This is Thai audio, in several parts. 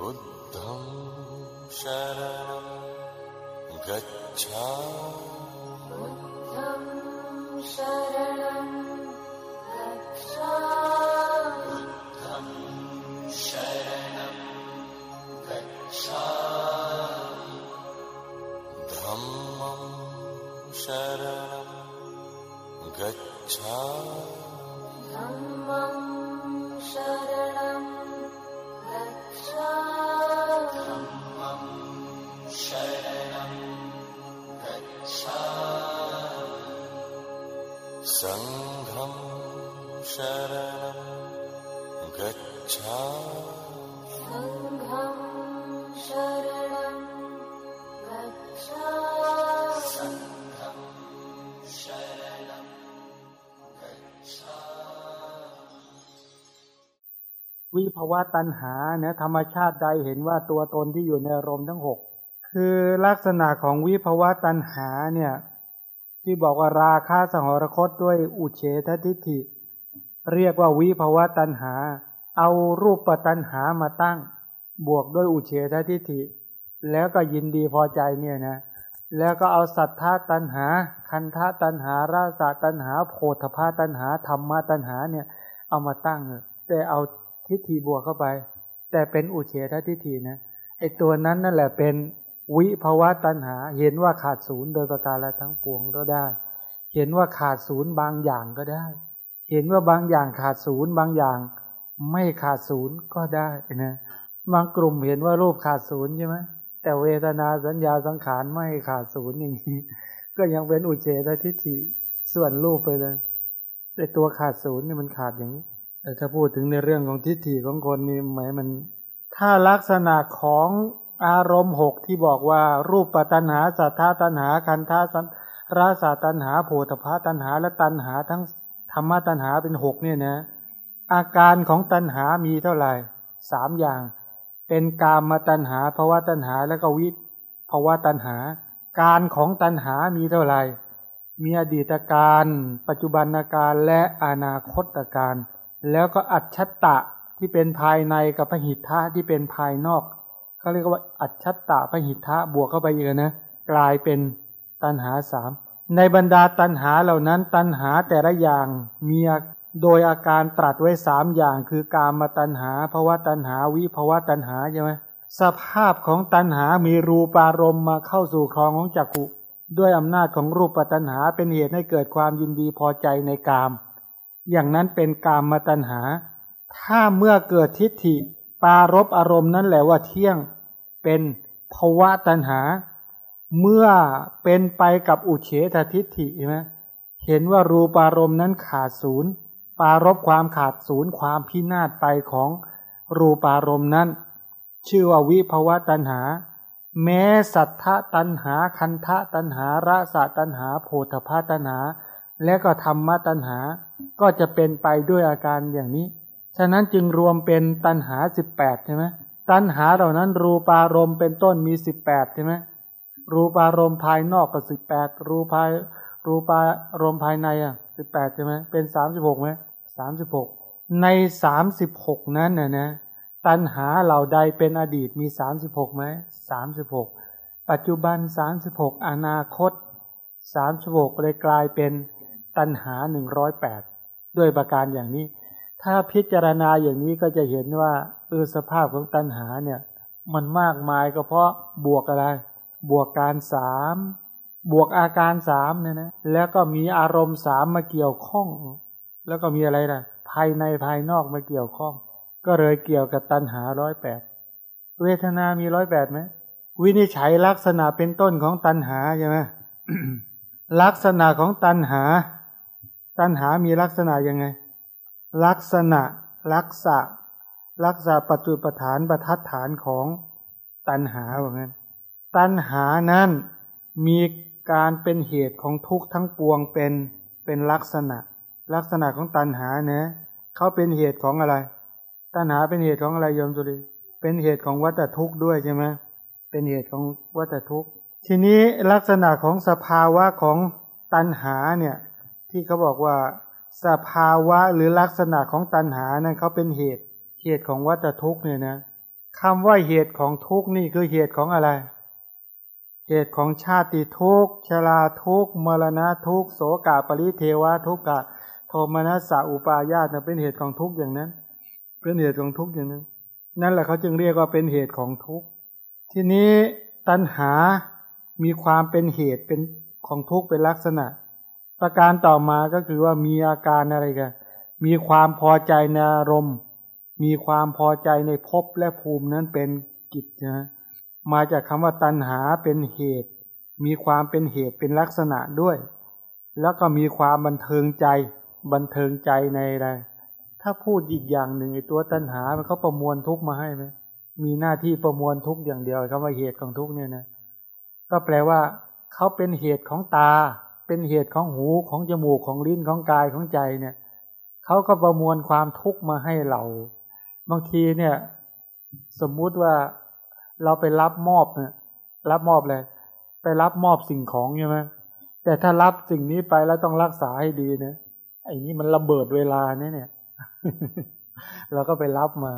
बुद्धं शरणं गच्छा धम्मं शरणं गच्छा शरणं गच्छामि सङ्घं शरणं गच्छामिวิภวะตัณหาเนี่ยธรรมชาติใดเห็นว่าตัวตนที่อยู่ในอารมณ์ทั้งหกคือลักษณะของวิภวะตัณหาเนี่ย ที่บอกว่าราคาสหรคตด้วยอุเฉททิฏฐิ เรียกว่าวิภวะตัณหา เอารูปปัตัณหามาตั้ง บวกด้วยอุเฉททิฏฐิ แล้วก็ยินดีพอใจเนี่ยนะ แล้วก็เอาสัทธาตัณหา คันธาตัณหา ราสาตัณหา โพธพาตัณหา ธรรมตัณหาเนี่ย เอามาตั้ง แต่เอาทิฏฐิบวกเข้าไป แต่เป็นอุเฉททิฏฐินะ ไอตัวนั้นนั่นแหละเป็นวิภวะตัณหา เห็นว่าขาดศูนย์โดยประการละทั้งปวงก็ได้ เห็นว่าขาดศูนย์บางอย่างก็ได้ เห็นว่าบางอย่างขาดศูนย์บางอย่างไม่ขาดศูนย์ก็ได้นะบางกลุ่มเห็นว่ารูปขาดศูนย์ใช่ไหมแต่เวทนาสัญญาสังขารไม่ขาดศูนย์อย่างนี้ก็ยังเป็นอุเฉททิฏฐิส่วนรูปไปเลยแต่ตัวขาดศูนย์นี่มันขาดอย่างนี้แต่ถ้าพูดถึงในเรื่องของทิฏฐิของคนนี่หมายมัน ถ้าลักษณะของอารมณ์หกที่บอกว่ารูปปัตัญหาสัทธาตัญหาคันธาสันราสาตัญหาโพธพาตัญหาและตัญหาทั้ง ธรรมะตัญหาเป็นหกเนี่ยนะ อาการของตัญหามีเท่าไหร่สามอย่าง เป็นกามมาตัญหาภาวะตัญหาและก็วิภาวะตัญหา การของตัญหามีเท่าไหร่ มีอดีตการ ปัจจุบันการและอนาคตการ แล้วก็อัจฉตะที่เป็นภายในกับพหิทธะที่เป็นภายนอกเขาเรียกว่าอัจฉตะพหิทธะบวกเข้าไปอีกนะกลายเป็นตัณหาสาม ในบรรดาตัณหาเหล่านั้นตัณหาแต่ละอย่างมีโดยอาการตรัสไว้สามอย่าง คือกามมาตัณหาภาวะตัณหาวิภาวะตัณหาใช่ไหมสภาพของตัณหามีรูปารมณ์มาเข้าสู่ครองของจักขุด้วยอำนาจของรูปตัณหาเป็นเหตุให้เกิดความยินดีพอใจในกาม อย่างนั้นเป็นกามมาตัณหา ถ้าเมื่อเกิดทิฏฐิปารบอารมณ์นั้นแหละว่าเที่ยงเป็นภวะตัณหา เมื่อเป็นไปกับอุเฉททิฏฐิใช่ไหมเห็นว่ารูปารมณ์นั้นขาดศูนย์ปารบความขาดศูนย์ความพินาศไปของรูปารมณ์นั้น ชื่อว่าวิภวะตัณหา แม้สัทธะตัณหาคันทะตัณหาระสะตัณหาโพธพาตัณหา และก็ธรรมตัณหา ก็จะเป็นไปด้วยอาการอย่างนี้ ฉะนั้นจึงรวมเป็นตัณหาสิบแปดใช่ไหมตัณหาเหล่านั้นรูปารมณ์เป็นต้นมีสิบแปดใช่ไหม รูปารมณ์ภายนอกก็สิบแปดรูปายรูปารมณ์ภายในอะสิบแปดใช่ไหมเป็นสามสิบหกไหมสามสิบหกในสามสิบหกนั้นน่ะนะตัณหาเหล่าใดเป็นอดีตมีสามสิบหกไหมสามสิบหกปัจจุบันสามสิบหกอนาคตสามสิบหกเลยกลายเป็นตัณหาหนึ่งร้อยแปดด้วยประการอย่างนี้ ถ้าพิจารณาอย่างนี้ก็จะเห็นว่าเออสภาพของตัณหาเนี่ย มันมากมายก็เพราะบวกอะไร บวกการสามบวกอาการสามเนี่ยนะแล้วก็มีอารมณ์สามมาเกี่ยวข้อง แล้วก็มีอะไรนะภายในภายนอกมาเกี่ยวข้อง ก็เลยเกี่ยวกับตัณหาร้อยแปดเวทนามีร้อยแปดไหมวินิจฉัยลักษณะเป็นต้นของตัณหาใช่ไหมลักษณะของตัณหา ตัณหามีลักษณะยังไง ลักษณะ ลักษะลักษะปัจจุปฐานประทัดฐานของตัณหาแบบนั้น ตัณหานั้นมีการเป็นเหตุของทุกข์ทั้งปวงเป็นเป็นลักษณะ ลักษณะของตัณหาเนะเขาเป็นเหตุของอะไร ตัณหาเป็นเหตุของอะไรยมสุริเป็นเหตุของวัฏทุกข์ด้วยใช่ไหมเป็นเหตุของวัฏทุกข์ ทีนี้ลักษณะของสภาวะของตัณหาเนี่ยที่เขาบอกว่าสภาวะหรือลักษณะของตัณหานั้นเขาเป็นเหตุเหตุของวัฏทุกข์เนี่ยนะคำว่าเหตุของทุกข์นี่คือเหตุของอะไร เหตุของชาติทุกข์ชราทุกข์มรณะทุกข์โสกาปริเทวะทุกขะโทมนัสสะอุปาญาตเป็นเหตุของทุกข์อย่างนั้น เป็นเหตุของทุกข์อย่างนั้น นั่นแหละเขาจึงเรียกว่าเป็นเหตุของทุกข์ทีนี้ตัณหามีความเป็นเหตุเป็นของทุกข์เป็นลักษณะ ประการต่อมาก็คือว่ามีอาการอะไรกันมีความพอใจในอารมณ์ มีความพอใจในภพและภูมินั้นเป็นกิจนะ มาจากคำว่าตัณหาเป็นเหตุ มีความเป็นเหตุเป็นลักษณะด้วย แล้วก็มีความบันเทิงใจ บันเทิงใจในอะไรถ้าพูดอีกอย่างหนึ่งไอ้ตัวตัณหามันเขาประมวลทุกมาให้ไหมมีหน้าที่ประมวลทุกอย่างเดียวคำว่าเหตุของทุกเนี่ยนะก็แปลว่าเขาเป็นเหตุของตา เป็นเหตุของหูของจมูกของลิ้นของกายของใจเนี่ยเขาก็ประมวลความทุกข์มาให้เรา บางทีเนี่ย สมมุติว่า เราไปรับมอบเนี่ยรับมอบเลยไปรับมอบสิ่งของใช่ไหมแต่ถ้ารับสิ่งนี้ไปแล้วต้องรักษาให้ดีเนะไอ้นี่มันระเบิดเวลาเนี่ยเนี่ยเราก็ไปรับมา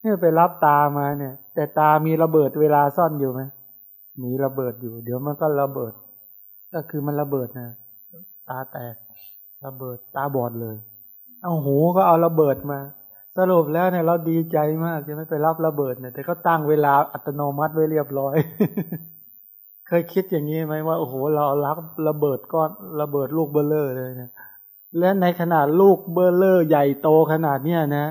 เนี่ยไปรับตามาเนี่ย แต่ตามีระเบิดเวลาซ่อนอยู่ไหมมีระเบิดอยู่ เดี๋ยวมันก็ระเบิด ก็คือมันระเบิดนะตาแตกระเบิดตาบอดเลย เอาหูก็เอาระเบิดมา สรุปแล้วเนี่ยเราดีใจมากจะไม่ไปรับระเบิดเนี่ย แต่ก็ตั้งเวลาอัตโนมัติไว้เรียบร้อย เคยคิดอย่างนี้ไหมว่าโอ้โหเรารับระเบิดก้อนระเบิดลูกเบ้อเร่อเลยเนี่ยและในขนาดลูกเบ้อเร่อใหญ่โตขนาดเนี้ยนะ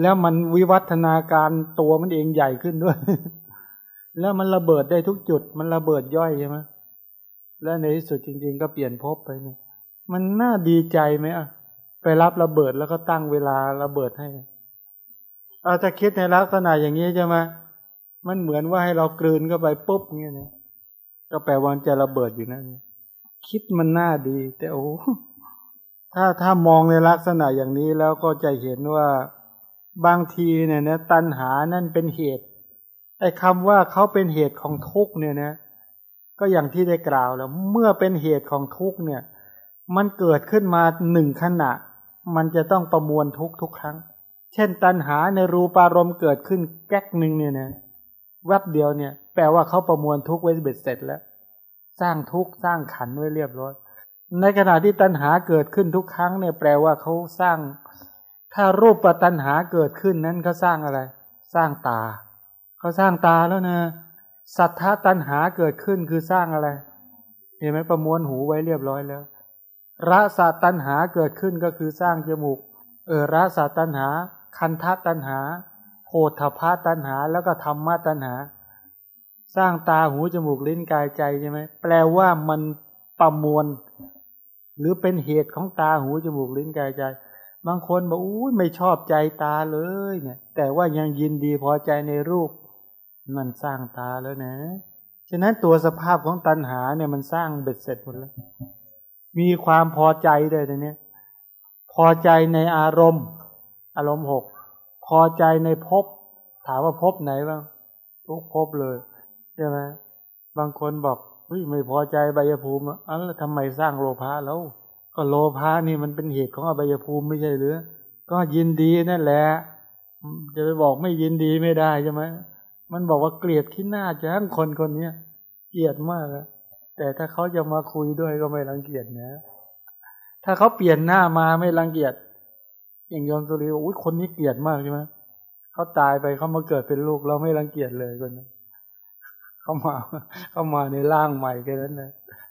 แล้วมันวิวัฒนาการตัวมันเองใหญ่ขึ้นด้วย แล้วมันระเบิดได้ทุกจุด มันระเบิดย่อยใช่ไหมแล้วในที่สุดจริง ๆ ก็เปลี่ยนภพไปเนี่ย มันน่าดีใจไหมอะไปรับระเบิดแล้วก็ตั้งเวลาระเบิดให้ เอาถ้าคิดในลักษณะอย่างนี้ใช่ไหมมันเหมือนว่าให้เรากลืนเข้าไปปุ๊บเงี้ยนะก็แปลว่าจะระเบิดอยู่นั่นคิดมันน่าดี แต่โอ้ถ้าถ้ามองในลักษณะอย่างนี้แล้วก็จะเห็นว่าบางทีเนี่ยนะตัณหานั่นเป็นเหตุไอ้คำว่าเขาเป็นเหตุของทุกเนี่ยนะ ก็อย่างที่ได้กล่าวแล้ว เมื่อเป็นเหตุของทุกเนี่ย มันเกิดขึ้นมาหนึ่งขณะ มันจะต้องประมวลทุกทุกครั้ง เช่นตัณหาในรูปารมณ์เกิดขึ้นแก๊กหนึ่งเนี่ยนะแวบเดียวเนี่ย แปลว่าเขาประมวลทุกไว้เบ็ดเสร็จแล้ว สร้างทุกสร้างขันไว้เรียบร้อย ในขณะที่ตัณหาเกิดขึ้นทุกครั้งเนี่ยแปลว่าเขาสร้าง ถ้ารูปปัตัณหาเกิดขึ้นนั้นเขาสร้างอะไร สร้างตาเขาสร้างตาแล้วนะสัทธาตัณหาเกิดขึ้นคือสร้างอะไร เห็นไหมประมวลหูไว้เรียบร้อยแล้วรสาตัณหาเกิดขึ้นก็คือสร้างจมูก เออรสาตัณหา คันทะตัณหาโพธพาตัณหา แล้วก็ธรรมะตัณหา สร้างตาหูจมูกลิ้นกายใจใช่ไหมแปลว่ามันประมวล หรือเป็นเหตุของตาหูจมูกลิ้นกายใจ บางคนบอกอุ้ยไม่ชอบใจตาเลยเนี่ย แต่ว่ายังยินดีพอใจในรูป มันสร้างตาแล้วนะฉะนั้นตัวสภาพของตัณหาเนี่ยมันสร้างเบ็ดเสร็จหมดแล้ว มีความพอใจด้วยตรงนี้พอใจในอารมณ์ อารมณ์หกพอใจในภพถามว่าภพไหนบ้างทุกภพเลยใช่ไหมบางคนบอกเฮ้ยไม่พอใจใบยภูมิอะแล้วทำไมสร้างโลภะแล้ว ก็โลภะนี่มันเป็นเหตุของอบายภูมิไม่ใช่หรือ ก็ยินดีนั่นแหละจะไปบอกไม่ยินดีไม่ได้ใช่ไหมมันบอกว่าเกลียดที่หน้าจ้งคนคนเนี้ยเกลียดมากอะแต่ถ้าเขาจะมาคุยด้วยก็ไม่รังเกียจนะ ถ้าเขาเปลี่ยนหน้ามาไม่รังเกียจ อย่างยอมสุรีว่าอุ้ยคนนี้เกลียดมากใช่ไหมเขาตายไปเขามาเกิดเป็นลูกเราไม่รังเกียจเลยคนนี้เขามาเขามาในร่างใหม่แค่นั้นนะ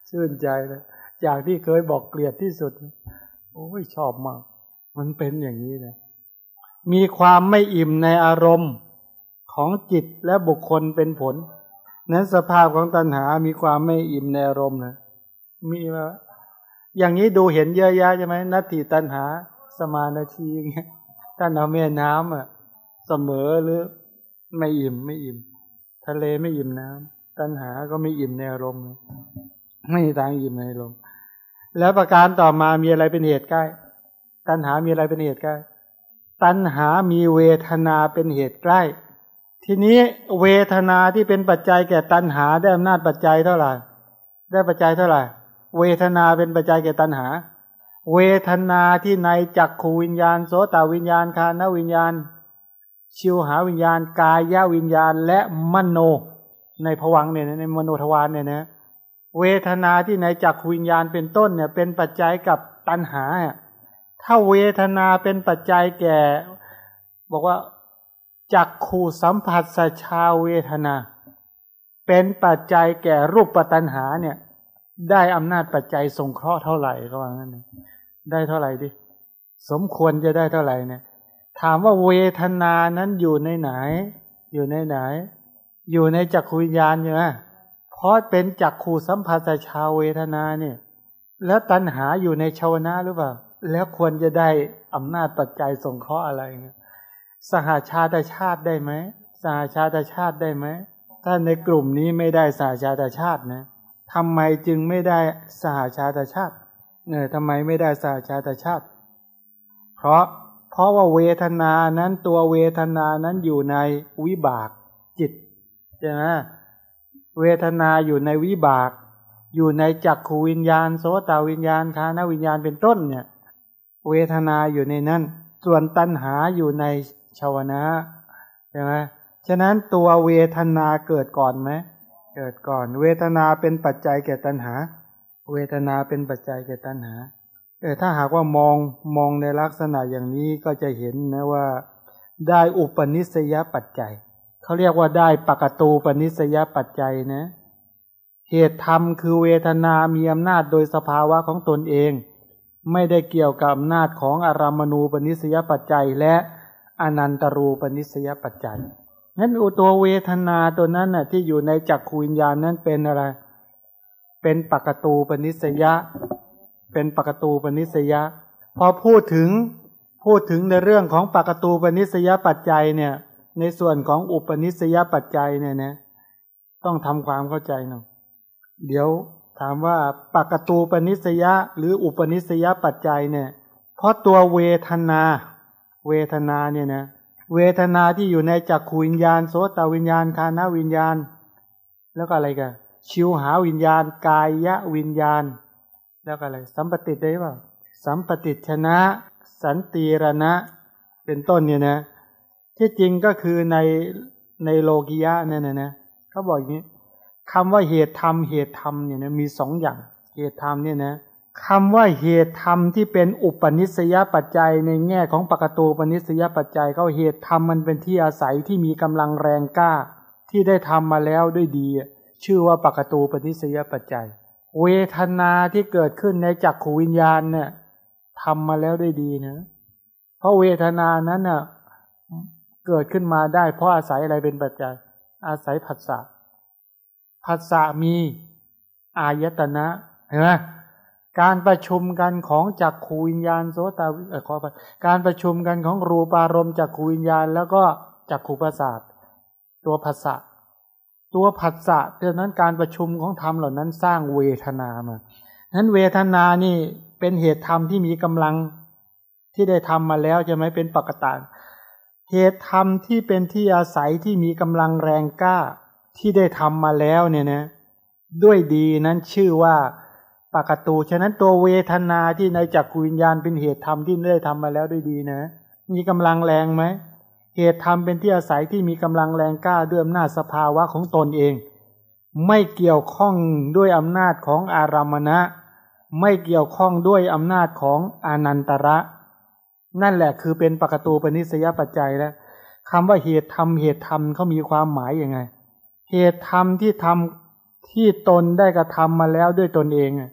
ชื่นใจนะจากที่เคยบอกเกลียดที่สุด โอ้ยชอบมาก มันเป็นอย่างนี้นะมีความไม่อิ่มในอารมณ์ของจิตและบุคคลเป็นผล นั้นสภาพของตัณหา มีความไม่อิ่มในอารมณ์นะมีมาอย่างนี้ดูเห็นเยอะแยะใช่ไหมนัตถิตัณหา สมานาทีอย่างเงี้ยท่านเอาแม่น้ำอะ เสมอหรือไม่อิ่มไม่อิ่ม ทะเลไม่อิ่มน้ำตัณหาก็ไม่อิ่มในอารมณ์ไม่มีทางอิ่มในอารมณ์แล้วประการต่อมามีอะไรเป็นเหตุใกล้ ตัณหามีอะไรเป็นเหตุใกล้ ตัณหามีเวทนาเป็นเหตุใกล้ ทีนี้เวทนาที่เป็นปัจจัยแก่ตัณหาได้อำนาจปัจจัยเท่าไหร่ ได้ปัจจัยเท่าไหร่ เวทนาเป็นปัจจัยแก่ตัณหา เวทนาที่ในจักขูวิญญาณโสตวิญญาณคานวิญญาณ ชิวหาวิญญาณ กายวิญญาณ และมโน ในภวังเนี่ยในมโนทวารเนี่ยนะเวทนาที่ในจักขวิญญาณเป็นต้นเนี่ยเป็นปัจจัยกับตัณหา ถ้าเวทนาเป็นปัจจัยแก่ บอกว่าจักขูสัมผัสสชาเวทนา เป็นปัจจัยแก่รูปปัตัณหาเนี่ย ได้อำนาจปัจจัยสงเคราะห์เท่าไหร่ก็ว่างั้นนะได้เท่าไหร่ดิสมควรจะได้เท่าไหร่เนี่ยถามว่าเวทนานั้นอยู่ในไหน อยู่ในไหน อยู่ในจักขวิญญาณใช่ไหมเพราะเป็นจักขูสัมผัสชาวเวทนาเนี่ย แล้วตัณหาอยู่ในชาวนะหรือเปล่า แล้วควรจะได้อำนาจปัจจัยสงเคราะห์อะไรเนี่ยสหาชาติชาติได้ไหมสหาชาติชาติได้ไหมถ้าในกลุ่มนี้ไม่ได้สหาชาติชาตินะ ทำไมจึงไม่ได้สหาชาตชาติเนี่ยทำไมไม่ได้สหาชาตชาติ เพราะเพราะว่าเวทนานั้นตัวเวทนานั้นอยู่ในวิบากจิตใช่ไหมเวทนาอยู่ในวิบาก อยู่ในจักขูวิญญาณ โสตวิญญาณคานวิญญาณเป็นต้นเนี่ย เวทนาอยู่ในนั้น ส่วนตัณหาอยู่ในชาวนะใช่ไหมฉะนั้นตัวเวทนาเกิดก่อนไหม เกิดก่อน เวทนาเป็นปัจจัยแก่ตัณหา เวทนาเป็นปัจจัยแก่ตัณหาแต่ถ้าหากว่ามองมองในลักษณะอย่างนี้ก็จะเห็นนะว่า ได้อุปนิสยปัจจัยเขาเรียกว่าได้ปกตูปนิสยปัจจัยนะเหตุธรรมคือเวทนามีอำนาจโดยสภาวะของตนเอง ไม่ได้เกี่ยวกับอำนาจของอารามณูปนิสยปัจจัย และอนันตรูปนิสยปัจจัย นั้นอุตัวเวทนาตัวนั้นน่ะที่อยู่ในจักขูวิญญาณนั้นเป็นอะไร เป็นปกตูปนิสยะ เป็นปกตูปนิสยะ พอพูดถึงพูดถึงในเรื่องของปกตูปนิสยปัจจัยเนี่ย ในส่วนของอุปนิสยปัจจัยเนี่ยนะต้องทำความเข้าใจหน่อยเดี๋ยวถามว่าปกตูปนิสยะ หรืออุปนิสยปัจจัยเนี่ย เพราะตัวเวทนา เวทนาเนี่ยนะเเวทนาที่อยู่ในจักขูวิญญาณ โสตวิญญาณคานาวิญญาณ แล้วก็อะไรกันชิวหาวิญญาณ กายะวิญญาณ แล้วก็อะไร สัมปติได้เปล่าสัมปติชนะ สันติรณะ เป็นต้นเนี่ยนะ ที่จริงก็คือในในโลกิยะเนี่ยนะนะเขาบอกอย่างนี้คำว่าเหตุธรรมเหตุธรรมเนี่ยนะมีสองอย่างเหตุธรรมเนี่ยนะ คำว่าเหตุธรรมที่เป็นอุปนิสยปัจจัยในแง่ของปกตูปนิสยปัจจัยเขาเหตุธรรมมันเป็นที่อาศัยที่มีกำลังแรงกล้า ที่ได้ทำมาแล้วด้วยดี ชื่อว่าปกตูปนิสยปัจจัย เวทนาที่เกิดขึ้นในจักขูวิญญาณเนี่ยทำมาแล้วด้วยดีนะ เพราะเวทนานั้นน่ะเกิดขึ้นมาได้ เพราะอาศัยอะไรเป็นปัจจัย อาศัยผัสสะผัสสะมี อายตนะเห็นไหม การประชุมกันของจักขูวิญญาณโสตวิเออขอไปการประชุมกันของรูปารมณ์จักขูวิญญาณ แล้วก็จักขูประสาทตัวผัสสะตัวผัสสะดังนั้นการประชุมของธรรมเหล่านั้นสร้างเวทนามานั้นเวทนานี่เป็นเหตุธรรมที่มีกำลังที่ได้ทำมาแล้วใช่ไหมเป็นปกติเหตุธรรมที่เป็นที่อาศัยที่มีกำลังแรงกล้าที่ได้ทำมาแล้วเนี่ยนะด้วยดีนั้นชื่อว่า ปากตูฉะนั้นตัวเวทนาที่ในจักรวิญญาณเป็นเหตุธรรมที่ได้ทำมาแล้วด้วยดีนะ มีกำลังแรงไหมเหตุธรรมเป็นที่อาศัยที่มีกำลังแรงกล้าด้วยอำนาจสภาวะของตนเอง ไม่เกี่ยวข้องด้วยอำนาจของอารามณะ ไม่เกี่ยวข้องด้วยอำนาจของอนันตระ นั่นแหละคือเป็นปกตูปนิสยปัจจัยแล้วคำว่าเหตุธรรมเหตุธรรมเขามีความหมายยังไง เหตุธรรมที่ทำที่ตนได้กระทำมาแล้วด้วยตนเองอั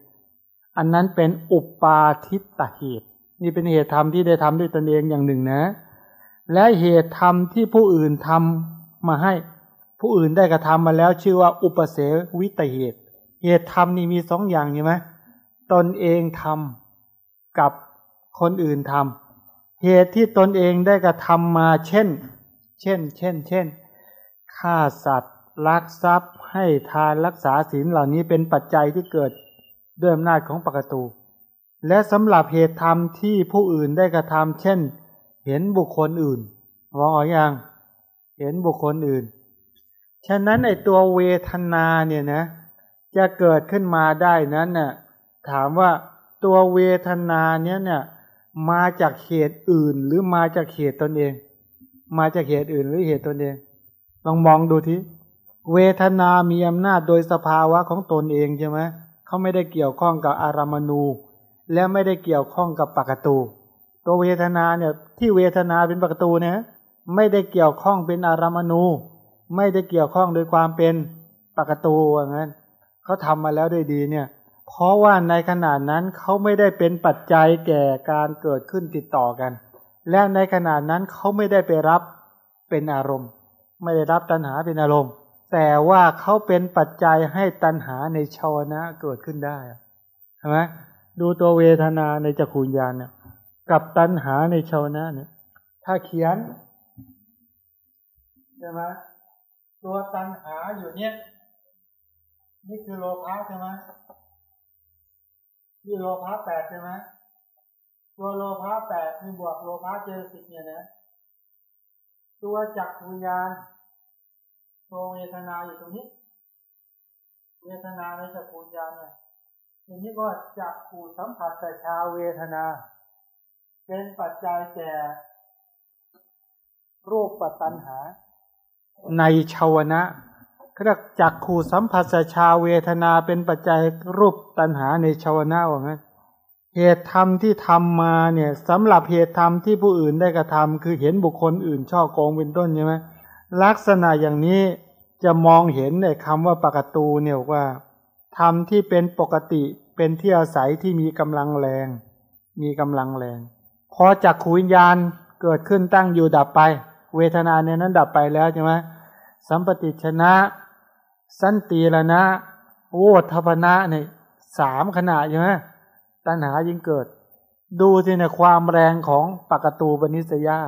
อันนั้นเป็นอุปาทิตเหตุ นี่เป็นเหตุธรรมที่ได้ทำด้วยตนเองอย่างหนึ่งนะ และเหตุธรรมที่ผู้อื่นทำมาให้ผู้อื่นได้กระทำมาแล้วชื่อว่าอุปเสวิตเหตุ เหตุธรรมนี่มีสองอย่างใช่ไหมตนเองทำกับคนอื่นทำเหตุที่ตนเองได้กระทำมา เช่น เช่น เช่น เช่นฆ่าสัตว์ลักทรัพย์ให้ทานรักษาศีลเหล่านี้เป็นปัจจัยที่เกิด ด้วยอำนาจของปกตู และสำหรับเหตุธรรมที่ผู้อื่นได้กระทำเช่น เห็นบุคคลอื่นมองออกอย่างเห็นบุคคลอื่น ฉะนั้นไอตัวเวทนาเนี่ยนะ จะเกิดขึ้นมาได้นั้นน่ะถามว่าตัวเวทนาเนี้ยเนี่ยมาจากเหตุอื่นหรือมาจากเหตุตนเอง มาจากเหตุอื่นหรือเหตุตนเอง ลองมองดูทีเวทนามีอำนาจโดยสภาวะของตนเองใช่ไหม เขาไม่ได้เกี่ยวข้องกับอารามณูและไม่ได้เกี่ยวข้องกับปกตู ตัวเวทนาเนี่ยที่เวทนาเป็นปกตูเนี่ยไม่ได้เกี่ยวข้องเป็นอารามณูไม่ได้เกี่ยวข้องโดยความเป็นปกตูอย่างนั้นเขาทำมาแล้วได้ดีเนี่ยเพราะว่าในขณะนั้นเขาไม่ได้เป็นปัจจัยแก่การเกิดขึ้นติดต่อกัน และในขณะนั้นเขาไม่ได้ไปรับเป็นอารมณ์ ไม่ได้รับตัณหาเป็นอารมณ์ แต่ว่าเขาเป็นปัจจัยให้ตัณหาในชาวนะเกิดขึ้นได้ใช่ไหมดูตัวเวทนาในจักขุญญาณเนี่ย กับตัณหาในชาวนะเนี่ย ถ้าเขียนใช่ไหมตัวตัณหาอยู่เนี่ย นี่คือโลภะใช่ไหมนี่โลภะแปดใช่ไหมตัวโลภะแปดมีบวกโลภะเจสิกเนี่ยนะ ตัวจักรวิญญาณ ตัวเวทนาอยู่ตรงนี้ เวทนาในจักรวิญญาณเนี่ยทีนี้ก็จักขูสัมผัสแต่ชาเวทนา เป็นปัจจัยแก่รูปปัตตัญหา ในชาวนะเรียกจักขูสัมผัสชาเวทนาเป็นปัจจัยรูปตัณหาในชาวนะว่างั้นเหตุธรรมที่ทำมาเนี่ยสำหรับเหตุธรรมที่ผู้อื่นได้กระทำคือเห็นบุคคลอื่นช่อโกงเป็นต้นใช่ไหม ลักษณะอย่างนี้จะมองเห็นในคำว่าปกตูเนี่ยว่าธรรมที่เป็นปกติเป็นที่อาศัยที่มีกำลังแรง มีกำลังแรง พอจักขูวิญญาณเกิดขึ้นตั้งอยู่ดับไป เวทนาเนี่ยนั้นดับไปแล้วใช่ไหมสัมปติชนะ สันติรณะโวทพนะเนี่ยสามขณะใช่ไหมตัณหายิ่งเกิด ดูที่ในความแรงของปกตูปนิสยา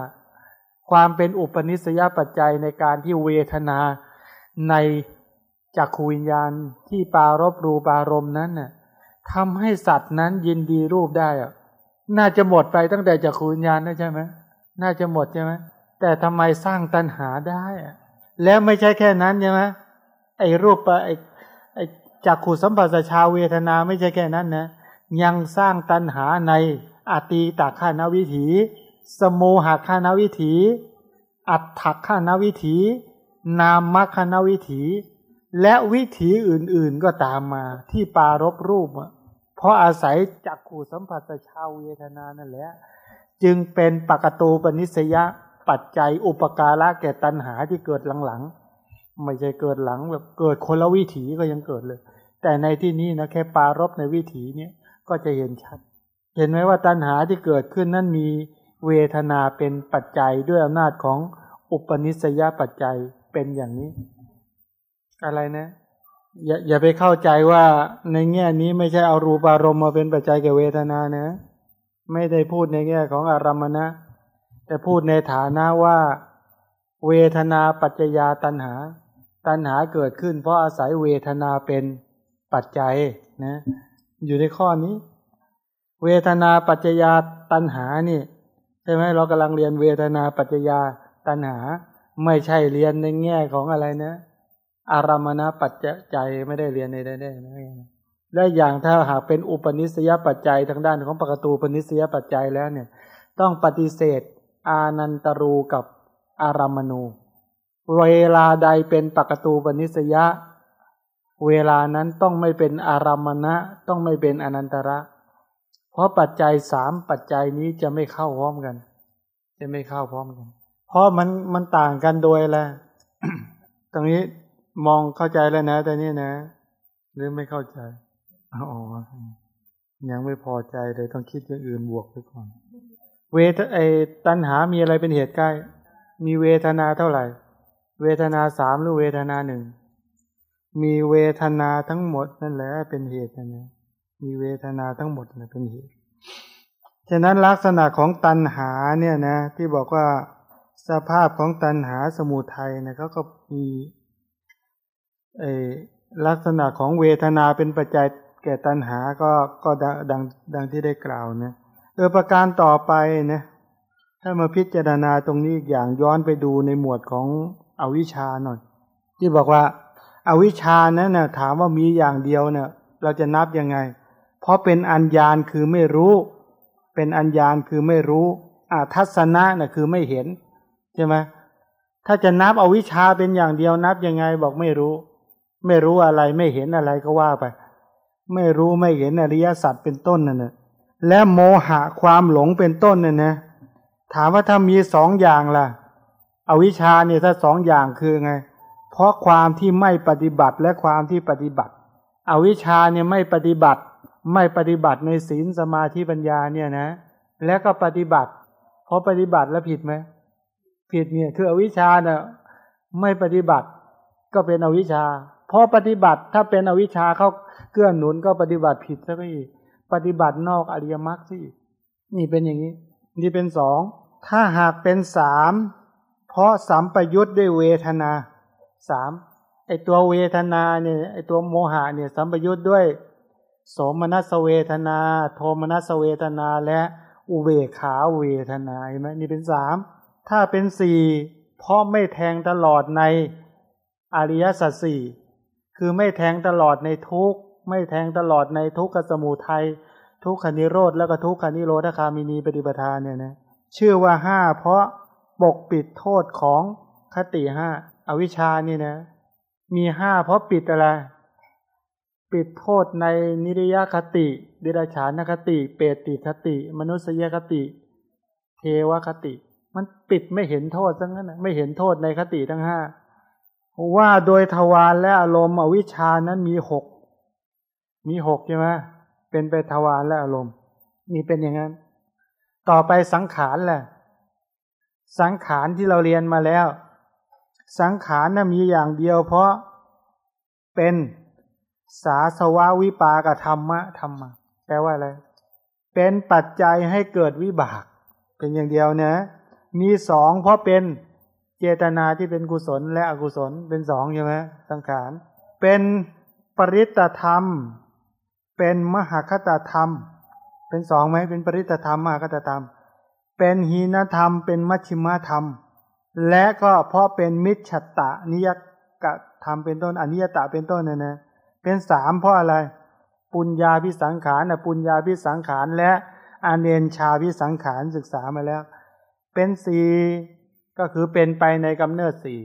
ความเป็นอุปนิสยปัจจัยในการที่เวทนาในจักขวิญญาณที่ปารบรูปารมณ์นั้นน่ะทำให้สัตว์นั้นยินดีรูปได้อะน่าจะหมดไปตั้งแต่จักขวิญญาณนะใช่ไหมน่าจะหมดใช่ไหมแต่ทำไมสร้างตัณหาได้อะแล้วไม่ใช่แค่นั้นใช่ไหมไอ้รูปไอ้ไอ้จักขุสัมปัสชาเวทนาไม่ใช่แค่นั้นนะยังสร้างตัณหาในอตีตาขานวิถี สโมหะขานาวิถี อัตถักขานาวิถี นามมคณวิถี และวิถีอื่นๆก็ตามมาที่ปารบรูป เพราะอาศัยจักขู่สัมผัสชาวเวทนานั่นแหละ จึงเป็นปกตูปนิสยะปัจจัยอุปการะแก่ตัณหาที่เกิดหลังๆ ไม่ใช่เกิดหลังแบบเกิดคนละวิถีก็ยังเกิดเลย แต่ในที่นี้นะแค่ปารบในวิถีเนี้ยก็จะเห็นชัด เห็นไหมว่าตัณหาที่เกิดขึ้นนั้นมี เวทนาเป็นปัจจัยด้วยอำนาจของอุปนิสัยปัจจัยเป็นอย่างนี้ อะไรนะ อย่าอย่าไปเข้าใจว่าในแง่นี้ไม่ใช่เอารูปารมณ์มาเป็นปัจจัยแก่เวทนานะ ไม่ได้พูดในแง่ของอารมณนะแต่พูดในฐานะว่า เวทนาปัจจยาตัณหา ตัณหาเกิดขึ้น เพราะอาศัยเวทนาเป็นปัจจัยนะ อยู่ในข้อนี้ เวทนาปัจจยาตัณหานี่ ช่ไหมเรากำลังเรียนเวทนาปัจจยาตัณหา ไม่ใช่เรียนในแง่ของอะไรนะ อารามณปัจจัยไม่ได้เรียนในได้ได้นะและอย่างถ้าหากเป็นอุปนิสัยปัจจัยทางด้านของปกตูปนิสัยปัจจัยแล้วเนี่ย ต้องปฏิเสธ อานันตรูกับอารามณูเวลาใดเป็นปกตูปนิสยะ เวลานั้นต้องไม่เป็นอารามณะต้องไม่เป็นอนันตระ เพราะปัจจัยสามปัจจัยนี้จะไม่เข้าพร้อมกัน จะไม่เข้าพร้อมกัน เพราะมันมันต่างกันโดยอะไรตรงนี้มองเข้าใจแล้วนะแต่นี่นะ หรือไม่เข้าใจอ๋อยังไม่พอใจเลยต้องคิดอย่างอื่นบวกไปก่อน เวทไอตัณหามีอะไรเป็นเหตุใกล้ มีเวทนาเท่าไหร่ เวทนาสามหรือเวทนาหนึ่งมีเวทนาทั้งหมดนั่นแหละเป็นเหตุนะ มีเวทนาทั้งหมดนะเป็นเหตุฉะนั้นลักษณะของตัณหาเนี่ยนะที่บอกว่าสภาพของตัณหาสมุทัยเนี่ยเขาก็มีไอลักษณะของเวทนาเป็นปัจจัยแก่ตัณหาก็ก็ดังดังดังที่ได้กล่าวนะเออประการต่อไปนะถ้ามาพิจารณาตรงนี้อีกอย่างย้อนไปดูในหมวดของอวิชชาหน่อย ที่บอกว่าอาวิชชานั้นนะถามว่ามีอย่างเดียวเนี่ยเราจะนับยังไง เพราะเป็นอัญญาณคือไม่รู้ เป็นอัญญาณคือไม่รู้อาทัศนะนะ่ะคือไม่เห็นใช่ไหมถ้าจะนับเอาวิชาเป็นอย่างเดียวนับยังไงบอกไม่รู้ ไม่รู้อะไรไม่เห็นอะไรก็ว่าไป ไม่รู้ไม่เห็นอริยสัจเป็นต้นนั่นนะและโมหะความหลงเป็นต้นน่ะนะถามว่าถ้ามีสองอย่างล่ะ อวิชชาเนี่ยถ้าสองอย่างคือไง เพราะความที่ไม่ปฏิบัติและความที่ปฏิบัติ อวิชชาเนี่ยไม่ปฏิบัติ ไม่ปฏิบัติในศีลสมาธิปัญญาเนี่ยนะ แล้วก็ปฏิบัติพราะปฏิบัติแล้วผิดไหมผิดเนี่ยคืออวิชชาเนี่ยไม่ปฏิบัติก็เป็นอวิชชาพราะปฏิบัติถ้าเป็นอวิชชาเขาเกื้อหนุนก็ปฏิบัติผิดซะไปอีกปฏิบัตินอกอริยมรรคสินี่เป็นอย่างนี้ นี่เป็นสองถ้าหากเป็นสามเพราะสัมปยุทธ์ด้วยเวทนาสามไอตัวเวทนาเนี่ยไอตัวโมหะเนี่ยสัมปยุทธ์ด้วย โสมนัสเวทนา โทมนัสเวทนาและอุเบขาเวทนาเห็นไหมนี่เป็นสามถ้าเป็นสี่เพราะไม่แทงตลอดในอริยสัจสี่คือไม่แทงตลอดในทุกไม่แทงตลอดในทุกขสมุทัยทุกขานิโรธแล้วก็ทุกขานิโรธคามินีปฏิปทาเนี่ยนะชื่อว่าห้าเพราะปกปิดโทษของคติห้าอวิชานี่นะ มีห้าเพราะปิดอะไร ปิดโทษในนิริยคติ เดิราชานคติ เปติคติ มนุษยคติ เทวคติ มันปิดไม่เห็นโทษทั้งนั้นไม่เห็นโทษในคติทั้งห้าว่าโดยทวารและอารมณ์อวิชานั้นมีหกมีหกใช่ไหมเป็นไปทวารและอารมณ์ มีเป็นอย่างนั้น ต่อไปสังขารแหละ สังขารที่เราเรียนมาแล้ว สังขารน่ะมีอย่างเดียวเพราะเป็น สาสวะวิปากธรรมะธรรมะแปลว่าอะไร เป็นปัจจัยให้เกิดวิบาก เป็นอย่างเดียวเนะ มีสองเพราะเป็นเจตนาที่เป็นกุศลและอกุศลเป็นสองใช่ไหมสังขาร เป็นปริตธรรม เป็นมหคตธรรม เป็นสองไหมเป็นปริตธรรมมหคตธรรม เป็นหีนธรรม เป็นมัชชิมธรรม และก็เพราะเป็นมิจฉตะนิยกะธรรมเป็นต้นอนิยตะเป็นต้นเนี่ยนะ เป็นสามเพราะอะไร ปุญญาพิสังขารนะปุญญาพิสังขารและอเนนชาพิสังขารศึกษามาแล้ว เป็นสี่ก็คือเป็นไปในกำเนิดสี่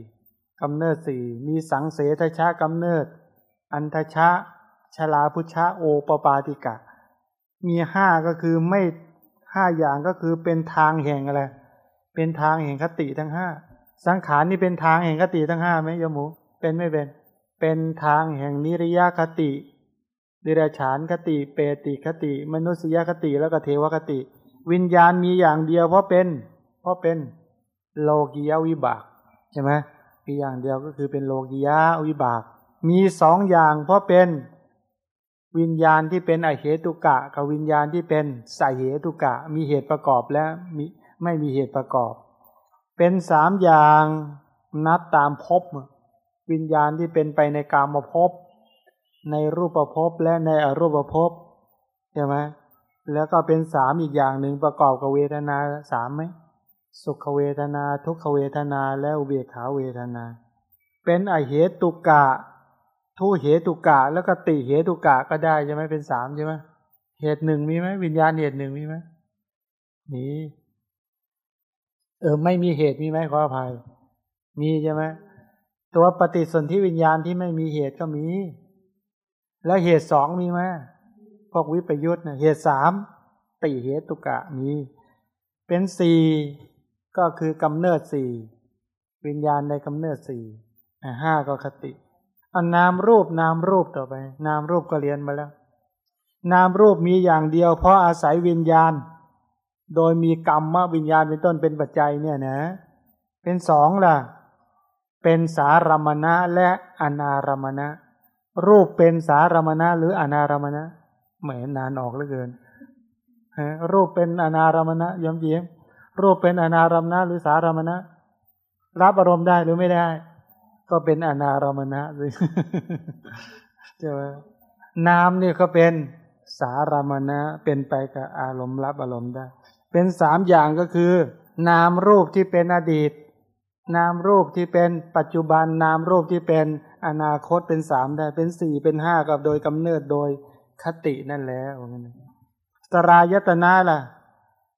กำเนิดสี่มีสังเสทชากำเนิด อันทชาชลาพุชะโอปปาติกะ มีห้าก็คือไม่ห้าอย่างก็คือเป็นทางแห่งอะไร เป็นทางแห่งคติทั้งห้าสังขารนี่เป็นทางแห่งคติทั้งห้าไหมโยมูเป็นไม่เป็น เป็นทางแห่งนิริยคติดิราชานคติเปติคติ มนุษยคติแล้วก็เทวคติ วิญญาณมีอย่างเดียวเพราะเป็นเพราะเป็นโลกียวิบากใช่ไหมมีอย่างเดียวก็คือเป็นโลกียวิบาก มีสองอย่างเพราะเป็นวิญญาณที่เป็นอเหตุกะ กับวิญญาณที่เป็นสาเหตุกะ มีเหตุประกอบและมีไม่มีเหตุประกอบ เป็นสามอย่างนับตามภพ วิญญาณที่เป็นไปในกามภพ ในรูปภพและในอรูปภพใช่ไหมแล้วก็เป็นสามอีกอย่างหนึ่งประกอบกับเวทนาสามไหมสุขเวทนา ทุกขเวทนาและอุเบกขาเวทนา เป็นอเหตุกะ ทุเหตุกะ แล้วก็ติเหตุกะก็ได้ใช่ไหมเป็นสามใช่ไหมเหตุหนึ่งมีไหมวิญญาณเหตุหนึ่งมีไหมมีเออไม่มีเหตุมีไหมขออภัยมีใช่ไหม ตัวปฏิสนธิวิญญาณที่ไม่มีเหตุก็มี แล้วเหตุสองมีไหมพวกวิปยุทธ์เนี่ยเหตุสามติเหตุกะมี เป็นสี่ก็คือกำเนิดสี่วิญญาณในกำเนิดสี่ห้าก็คติอันนามรูปนามรูปต่อไป นามรูปก็เรียนมาแล้ว นามรูปมีอย่างเดียว เพราะอาศัยวิญญาณ โดยมีกรรมวิญญาณเป็นต้นเป็นปัจจัยเนี่ยนะ เป็นสองล่ะ เป็นสารมณะและอนารมณะ รูปเป็นสารมณะหรืออนารมณะเหมือนนานออกเหลือเกินรูปเป็นอนารมณะยอมเยี่ยมรูปเป็นอนารมณะหรือสารมณะ รับอารมณ์ได้หรือไม่ได้ ก็เป็นอนารมณะเลยใช่ไหมนามนี่ก็เป็นสารมณะเป็นไปกับอารมณ์รับอารมณ์ได้ เป็นสามอย่างก็คือ นามรูปที่เป็นอดีต นามรูปที่เป็นปัจจุบันนามรูปที่เป็นอนาคตเป็นสามได้เป็นสี่เป็นห้ากับโดยกำเนิดโดยคตินั่นแหละสรายตนะล่ะ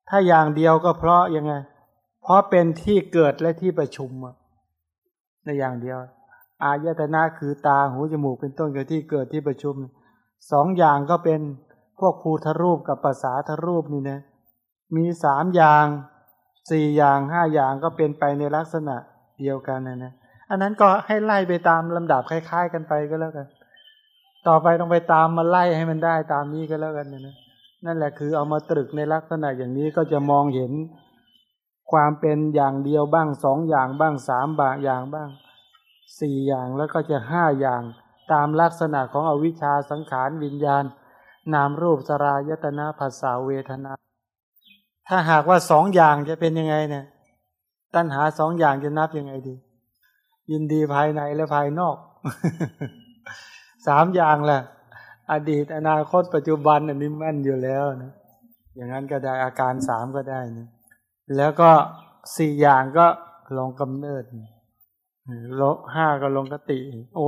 ถ้าอย่างเดียวก็เพราะยังไง เพราะเป็นที่เกิดและที่ประชุมอะในอย่างเดียว อายตนะคือตาหูจมูกเป็นต้นกับที่เกิดที่ประชุมสองอย่างก็เป็นพวกภูทรูปกับภาษาทรูปนี่นะมีสามอย่าง สี่อย่างห้าอย่างก็เป็นไปในลักษณะเดียวกันนะนะอันนั้นก็ให้ไล่ไปตามลำดับคล้าย ๆ กันไปก็แล้วกัน ต่อไปต้องไปตามมาไล่ให้มันได้ตามนี้ก็แล้วกันนะนะนั่นแหละคือเอามาตรึกในลักษณะอย่างนี้ก็จะมองเห็นความเป็นอย่างเดียวบ้างสองอย่างบ้างสามบางอย่างบ้างสี่อย่างแล้วก็จะห้าอย่างตามลักษณะของอวิชชาสังขารวิญญาณ นามรูปสรายตนาภาษาเวทนา ถ้าหากว่าสองอย่างจะเป็นยังไงเนี่ยตัณหาสองอย่างจะนับยังไงดี ยินดีภายในและภายนอกสามอย่างแหละอดีตอนาคตปัจจุบันอันนี้แม่นอยู่แล้วนะอย่างนั้นก็ได้อาการสามก็ได้นะแล้วก็สี่อย่างก็ลงกำเนิดลห้าก็ลงกติ โอ้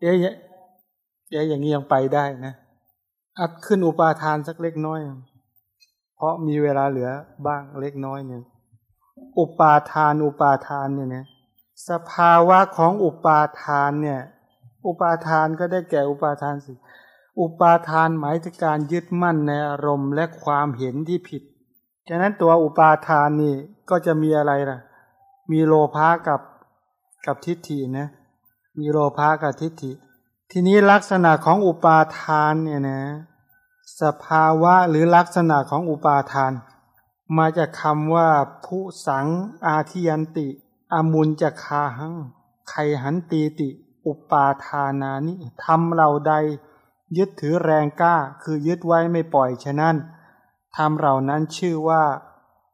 เอ๊ะเอ๊ะอย่างนี้ยังไปได้นะอัดขึ้นอุปาทานสักเล็กน้อย เพราะมีเวลาเหลือบ้างเล็กน้อยเนี่ยอุปาทานอุปาทานเนี่ยนะสภาวะของอุปาทานเนี่ย อุปาทานก็ได้แก่อุปาทานสิอุปาทานหมายถึงการยึดมั่นในอารมณ์และความเห็นที่ผิดฉะนั้นตัวอุปาทานนี่ก็จะมีอะไรล่ะ มีโลภะกับกับทิฏฐินะ มีโลภะกับทิฏฐิ ทีนี้ลักษณะของอุปาทานเนี่ยนะ สภาวะหรือลักษณะของอุปาทาน มาจากคำว่าผู้สังอาทิยันติ อมุลจะคาหังไขหันตีติ อุปาทานานิทำเราใด ยึดถือแรงกล้า คือยึดไว้ไม่ปล่อยฉะนั้นทำเหล่านั้นชื่อว่า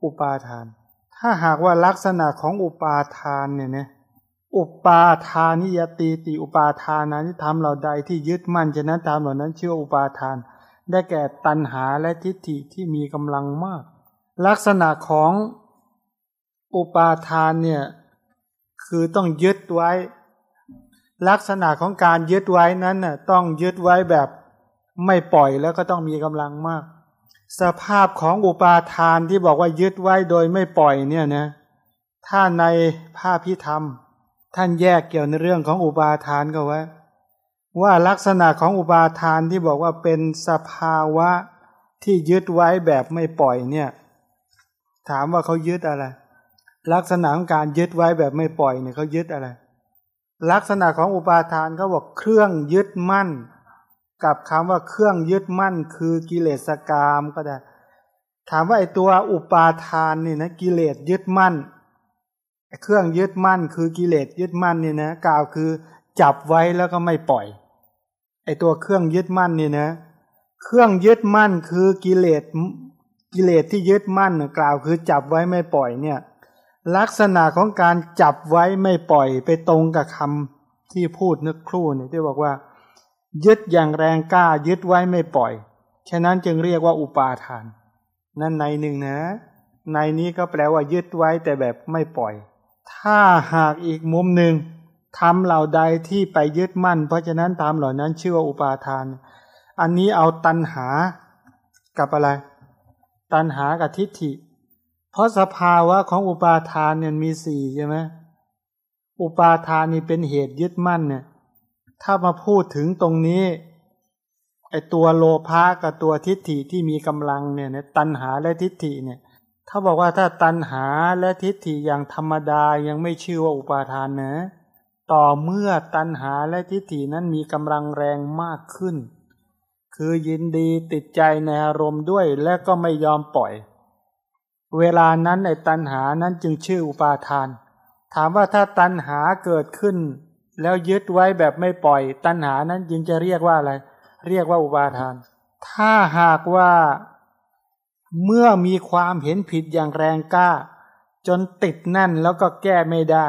อุปาทาน ถ้าหากว่าลักษณะของอุปาทานเนี่ยนะอุปาทานิยตีติอุปาทานานิธรรมเหล่าใดที่ยึดมั่นฉะนั้นธรรมเหล่านั้นชื่ออุปาทาน ได้แก่ตัณหาและทิฏฐิที่มีกำลังมาก ลักษณะของอุปาทานเนี่ยคือต้องยึดไว้ ลักษณะของการยึดไว้นั้นน่ะต้องยึดไว้แบบไม่ปล่อยแล้วก็ต้องมีกำลังมาก สภาพของอุปาทานที่บอกว่ายึดไว้โดยไม่ปล่อยเนี่ยนะถ้าในภาพพิธรรม ท่านแยกเกี่ยวในเรื่องของอุปาทานก็ไว้ ว่าลักษณะของอุปาทานที่บอกว่าเป็นสภาวะที่ยึดไว้แบบไม่ปล่อยเนี่ย ถามว่าเขายึดอะไร ลักษณะของการยึดไว้แบบไม่ปล่อยเนี่ยเขายึดอะไร ลักษณะของอุปาทานเขาบอกเครื่องยึดมั่น กับคำว่าเครื่องยึดมั่น คือกิเลสกามก็ได้ ถามว่าไอตัวอุปาทานนี่นะกิเลสยึดมั่นเครื่องยึดมั่น คือกิเลสยึดมั่นเนี่ยนะกล่าวคือจับไว้แล้วก็ไม่ปล่อย ไอตัวเครื่องยึดมั่นเนี่ยนะ เครื่องยึดมั่นคือกิเลสกิเลสที่ยึดมั่นกล่าวคือจับไว้ไม่ปล่อยเนี่ย ลักษณะของการจับไว้ไม่ปล่อยไปตรงกับคำที่พูดนึกครู่เนี่ยที่บอกว่า ยึดอย่างแรงกล้ายึดไว้ไม่ปล่อย ฉะนั้นจึงเรียกว่าอุปาทาน นั่นในหนึ่งนะ ในนี้ก็แปลว่ายึดไว้แต่แบบไม่ปล่อย ถ้าหากอีกมุมหนึ่ง ทำเหล่าใดที่ไปยึดมั่น เพราะฉะนั้นทำเหล่านั้นชื่อว่าอุปาทาน อันนี้เอาตันหากับอะไร ตันหากับทิฏฐิ เพราะสภาวะของอุปาทานเนี่ยมีสี่ใช่ไหมอุปาทานนี่เป็นเหตุยึดมั่นเนี่ย ถ้ามาพูดถึงตรงนี้ไอตัวโลภะกับตัวทิฏฐิที่มีกำลังเนี่ยตันหาและทิฏฐิเนี่ย ถ้าบอกว่าถ้าตัณหาและทิฏฐิอย่างธรรมดายังไม่ชื่อว่าอุปาทานนะ ต่อเมื่อตัณหาและทิฏฐินั้นมีกำลังแรงมากขึ้น คือยินดีติดใจในอารมณ์ด้วยและก็ไม่ยอมปล่อย เวลานั้นในตัณหานั้นจึงชื่ออุปาทาน ถามว่าถ้าตัณหาเกิดขึ้น แล้วยึดไว้แบบไม่ปล่อย ตัณหานั้นจึงจะเรียกว่าอะไร เรียกว่าอุปาทาน ถ้าหากว่าเมื่อมีความเห็นผิดอย่างแรงกล้า จนติดแน่นแล้วก็แก้ไม่ได้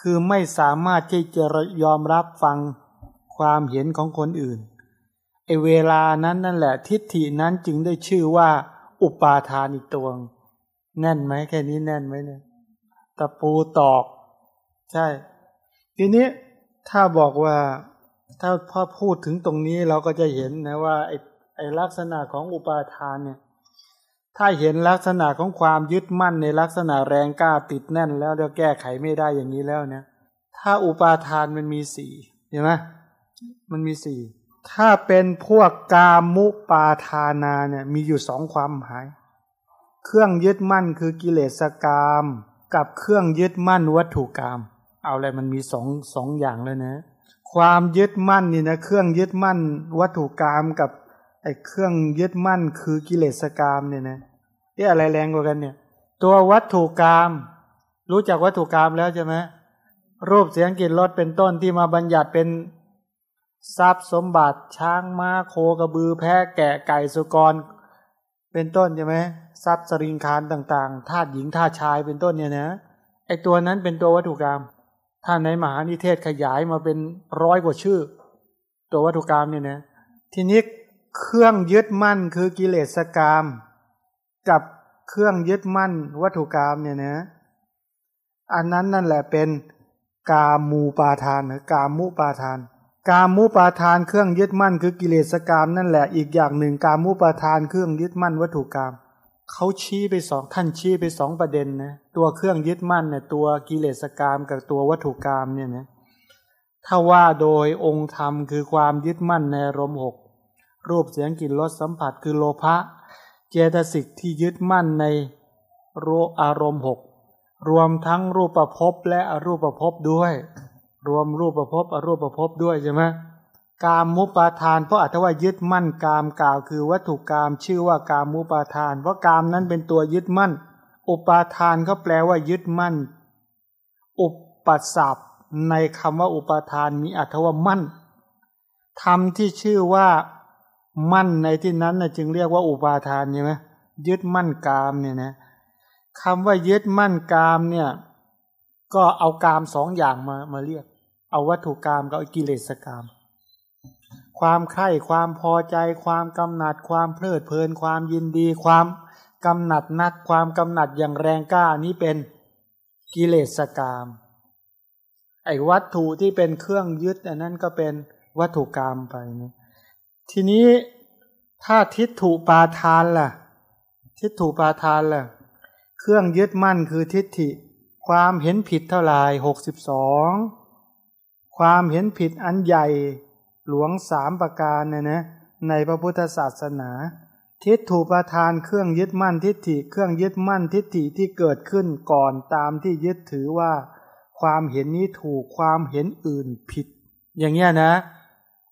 คือไม่สามารถที่จะยอมรับฟังความเห็นของคนอื่นไอเวลานั้นนั่นแหละ ทิฏฐินั้นจึงได้ชื่อว่า อุปาทานอีกตัวแน่นไหมแค่นี้แน่นไหมเนี่ยตะปูตอก ใช่ ทีนี้ถ้าบอกว่าถ้าพ่อพูดถึงตรงนี้เราก็จะเห็นนะว่าไอไอลักษณะของอุปาทานเนี่ย ถ้าเห็นลักษณะของความยึดมั่นในลักษณะแรงกล้าติดแน่น แล้วเดี๋ยวแก้ไขไม่ได้อย่างนี้แล้วเนี่ย ถ้าอุปาทานมันมีสี่เห็นไหมมันมีสี่ถ้าเป็นพวกกามุปาทานาเนี่ยมีอยู่สองความหมาย เครื่องยึดมั่นคือกิเลสกาม กับเครื่องยึดมั่นวัตถุกรรมเอาอะไรมันมีสองสองอย่างเลยนะ ความยึดมั่นนี่นะเครื่องยึดมั่นวัตถุกรรมกับ ไอ้เครื่องยึดมั่นคือกิเลสกามเนี่ยนะเอ๊ะอะไรแรงกว่ากันเนี่ย ตัววัตถุกรรมรู้จักวัตถุกรรมแล้วใช่ไหมรูปเสียงกลิ่นรสเป็นต้นที่มาบัญญัติเป็นทรัพย์สมบัติช้างม้าโคกระบือแพะแกะไก่สุกร เป็นต้นใช่ไหมทรัพย์สริงคารต่างๆธาตุหญิงธาตุชายเป็นต้นเนี่ยนะไอตัวนั้นเป็นตัววัตถุกรรมถ้าในมหานิเทศขยายมาเป็นร้อยกว่าชื่อ ตัววัตถุกรรมเนี่ยนะทีนี้ เครื่องยึดมั่นคือกิเลสกรรมกับเครื่องยึดมั่นวัตถุกรรมเนี่ยนะ อันนั้นนั่นแหละเป็นกามูปาทานหรือกามุปาทาน กามุปาทานเครื่องยึดมั่นคือกิเลสกรรมนั่นแหละอีกอย่างหนึ่งกามุปาทานเครื่องยึดมั่นวัตถุกรรมเขาชี้ไปสองท่านชี้ไปสองประเด็นนะตัวเครื่องยึดมั่นเนี่ยตัวกิเลสกรรมกับตัววัตถุกรรมเนี่ยนะถ้าว่าโดยองค์ธรรมคือความยึดมั่นในรมหก รูปเสียงกลิ่นรสสัมผัสคือโลภะเจตสิกที่ยึดมั่นในโรอารมณ์หกรวมทั้งรูปประพบและอรูปประพบด้วย รวมรูปประพบอรูปประพบด้วยใช่ไหมกามมุปาทานเพราะอัตว่ายึดมั่นกามกล่าวคือวัตถุกรรมชื่อว่ากามมุปาทาน เพราะกามนั้นเป็นตัวยึดมั่น อุปาทานก็แปลว่ายึดมั่น อุปสับในคำว่าอุปาทานมีอัตว่ามั่นธรรมที่ชื่อว่า มั่นในที่นั้นนะจึงเรียกว่าอุปาทานใช่ไหมยึดมั่นกามเนี่ยนะคำว่ายึดมั่นกามเนี่ยก็เอากามสองอย่างมามาเรียก เอาวัตถุกรรมกับกิเลสกรรมความใคร่ความพอใจ ความกำหนัด ความเพลิดเพลิน ความยินดี ความกำหนัดนัก ความกำหนัดอย่างแรงกล้านี้เป็นกิเลสกรรมไอ้วัตถุที่เป็นเครื่องยึดอันนั้นก็เป็นวัตถุกรรมไปนะ ทีนี้ถ้าทิฏฐุปาทานล่ะ ทิฏฐุปาทานล่ะ เครื่องยึดมั่นคือทิฏฐิ ความเห็นผิดเท่าไหร่หกสิบสองความเห็นผิดอันใหญ่หลวงสามประการเนี่ยนะในพระพุทธศาสนา ทิฏฐุประทานเครื่องยึดมั่นทิฏฐิ เครื่องยึดมั่นทิฏฐิที่เกิดขึ้นก่อนตามที่ยึดถือว่า ความเห็นนี้ถูกความเห็นอื่นผิด อย่างเงี้ยนะ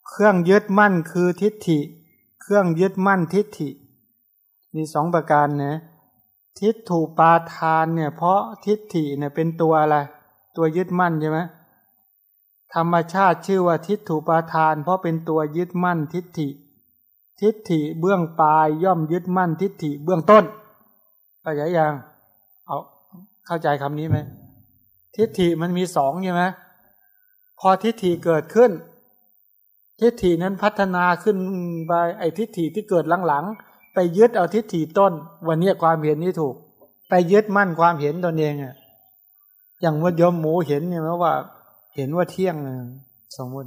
เครื่องยึดมั่นคือทิฏฐิ เครื่องยึดมั่นทิฏฐิ มีสองประการนะทิฏฐุปาทานเนี่ย เพราะทิฏฐิเนี่ยเป็นตัวอะไร ตัวยึดมั่นใช่ไหมธรรมชาติชื่อว่าทิฏฐุปาทาน เพราะเป็นตัวยึดมั่นทิฏฐิ ทิฏฐิเบื้องปลายย่อมยึดมั่นทิฏฐิเบื้องต้นเข้าใจยังเอาเข้าใจคำนี้ไหมทิฏฐิมันมีสองใช่ไหมพอทิฏฐิเกิดขึ้น ทิฏฐินั้นพัฒนาขึ้นไปไอ้ทิฏฐิที่เกิดหลังๆ ไปยึดเอาทิฏฐิต้น วันนี้ความเห็นนี้ถูก ไปยึดมั่นความเห็นตนเองอะอย่างว่ายมหมูเห็นเนี่ยว่า เห็นว่าเที่ยงสมมติ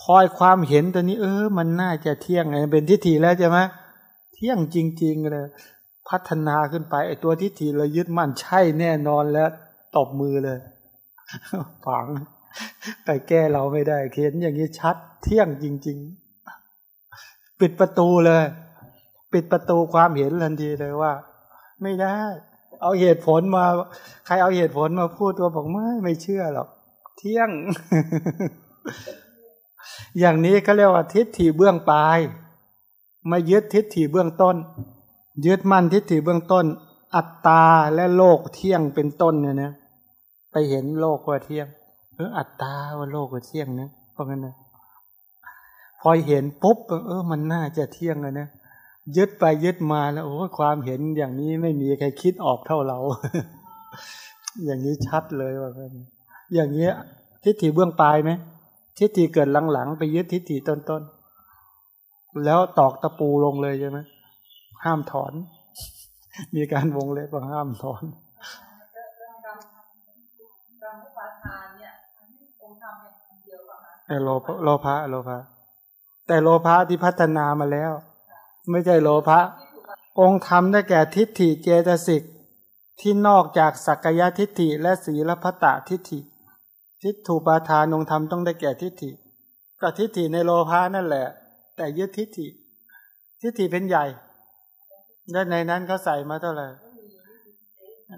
พลอยความเห็นตัวนี้ เออ มันน่าจะเที่ยงไงเป็นทิฏฐิแล้วใช่ไหมเที่ยงจริง ๆ เลย พัฒนาขึ้นไปไอ้ตัวทิฏฐิเรายึดมั่นใช่แน่นอนแล้วตบมือเลยฝัง แต่แก้เราไม่ได้เห็นอย่างนี้ชัด เที่ยงจริง ๆ ปิดประตูเลย ปิดประตูความเห็นทันทีเลยว่า ไม่ได้ เอาเหตุผลมา ใครเอาเหตุผลมาพูดตัวบอกไม่ไม่เชื่อหรอก เที่ยง อย่างนี้เขาเรียกว่าทิฏฐิเบื้องปลายมายึดทิฏฐิเบื้องต้น ยึดมั่นทิฏฐิเบื้องต้น อัตตาและโลกเที่ยงเป็นต้นเนี่ยนะไปเห็นโลกว่าเที่ยง เอออัตตาว่าโลกว่าเที่ยงนะเพราะงั้นนะพอเห็นปุ๊บเออ มันน่าจะเที่ยงเลยนะยึดไปยึดมาแล้วโอ้ความเห็นอย่างนี้ไม่มีใครคิดออกเท่าเรา อย่างนี้ชัดเลยว่าเป็นอย่างเงี้ยทิฏฐิเบื้องปลายไหมทิฏฐิเกิดหลังๆไปยึดทิฏฐิต้นๆแล้วตอกตะปูลงเลยใช่ไหมห้ามถอน มีการวงเล็บว่าห้ามถอน แต่โลภโลภะโลภะแต่โลภะที่พัฒนามาแล้ว ไม่ใช่โลภะองค์ธรรมได้แก่ทิฏฐิเจตสิกที่นอกจากสักกายทิฏฐิและศีลพัตตทิฏฐิ ทิฏฐุปาทานองค์ธรรมต้องได้แก่ทิฏฐิก็ทิฏฐิในโลภะนั่นแหละ แต่ยึดทิฏฐิ ทิฏฐิเป็นใหญ่ด้านในนั้นเขาใส่มาเท่าไหร่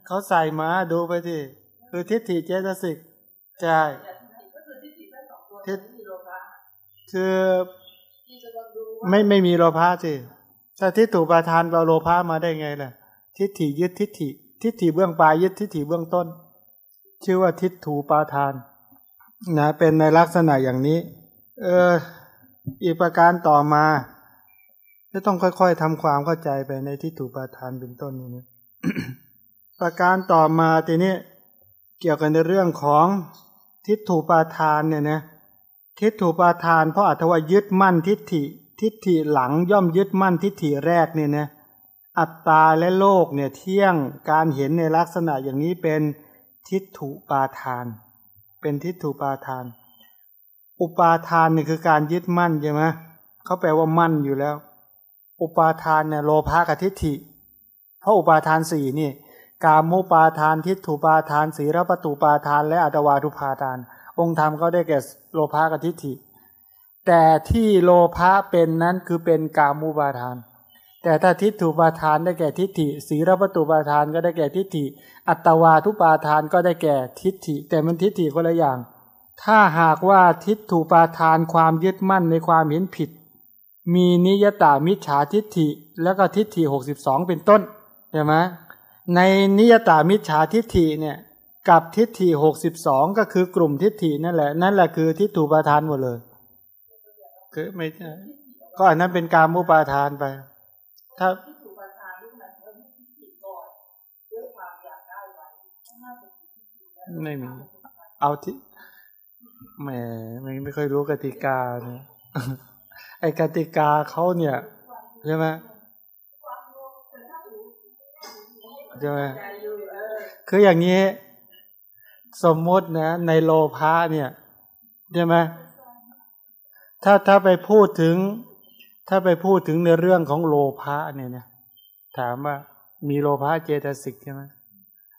เขาใส่มาดูไปที่คือทิฏฐิเจตสิกใช่ คือไม่ไม่มีโลภะสิถ้าทิฏฐุปาทานเอาโลภะมาได้ไงล่ะ ทิฏฐิยึดทิฏฐิ ทิฏฐิเบื้องปลายยึดทิฏฐิเบื้องต้น ชื่อว่าทิฏฐุปาทานนะเป็นในลักษณะอย่างนี้ เอออีกประการต่อมาจะต้องค่อย ๆทำความเข้าใจไปในทิฏฐุปาทานเป็นต้นนี้นะประการต่อมาทีนี้เกี่ยวกันในเรื่องของทิฏฐุปาทานเนี่ยนะ ทิฏฐุปาทาน เพราะอัตว่ายึดมั่นทิฏฐิ ทิฏฐิหลังย่อมยึดมั่นทิฏฐิแรกเนี่ยนะอัตตาและโลกเนี่ยเที่ยงการเห็นในลักษณะอย่างนี้เป็นทิฏฐุปาทาน เป็นทิฏฐุปาทาน อุปาทานเนี่ยคือการยึดมั่นใช่ไหมเขาแปลว่ามั่นอยู่แล้ว อุปาทานเนี่ยโลภะกับทิฏฐิ เพราะอุปาทานสี่นี่กามุปาทานทิฏฐุปาทาน สีรปตุปาทาน และอัตวาทุปาทาน องค์ธรรมก็ได้แก่โลภะกับทิฏฐิ แต่ที่โลภะเป็นนั้นคือเป็นกามุปาทาน แต่ถ้าทิฏฐุปาทานได้แก่ทิฏฐิสีรปตุปาทานก็ได้แก่ทิฏฐิ อัตวาทุปาทานก็ได้แก่ทิฏฐิ แต่มันทิฏฐิคนละอย่าง ถ้าหากว่าทิฏฐุปาทานความยึดมั่นในความเห็นผิด มีนิยตามิจฉาทิฏฐิ แล้วก็ทิฏฐิหกสิบสองเป็นต้นใช่ไหมในนิยตามิจฉาทิฏฐิเนี่ย กับทิฏฐิหกสิบสองก็คือกลุ่มทิฏฐินั่นแหละ นั่นแหละคือทิฏฐุปาทานหมดเลย คือไม่ใช่ก็อันนั้นเป็นการมุปาทานไป ถ้าไม่มีเอาที่แหมไม่ไม่ค่อยรู้กติกาเนี่ยไอกติกาเขาเนี่ยใช่ไหมใช่ไหมคืออย่างนี้ สมมตินะในโลภะเนี่ยใช่ไหมถ้าถ้าไปพูดถึง ถ้าไปพูดถึงในเรื่องของโลภะเนี่ยนะถามว่ามีโลภะเจตสิกใช่ไหม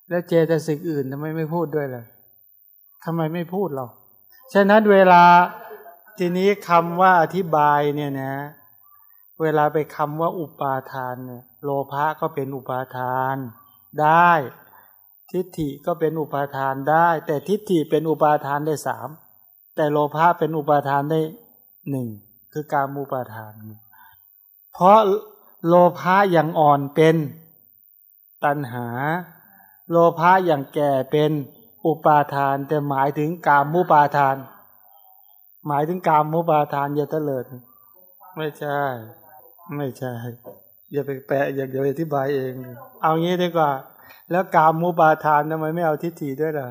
แล้วเจตสิกอื่นทำไมไม่พูดด้วยล่ะทำไมไม่พูดหรอกฉะนั้นเวลาทีนี้คำว่าอธิบายเนี่ยนะ เวลาไปคำว่าอุปาทานเนี่ยโลภะก็เป็นอุปาทานได้ ทิฏฐิก็เป็นอุปาทานได้ แต่ทิฏฐิเป็นอุปาทานได้สามแต่โลภะเป็นอุปาทานได้หนึ่งคือการมุปาทาน เพราะโลภะอย่างอ่อนเป็นตัณหา โลภะอย่างแก่เป็นอุปาทาน แต่หมายถึงกามมุปาทาน หมายถึงกามมุปาทานอย่าเตลิด ไม่ใช่ ไม่ใช่ อย่าไปแปะอย่าอย่าอธิบายเอง เอางี้ดีกว่า แล้วกามมุปาทานทำไมไม่เอาทิฏฐิด้วยล่ะ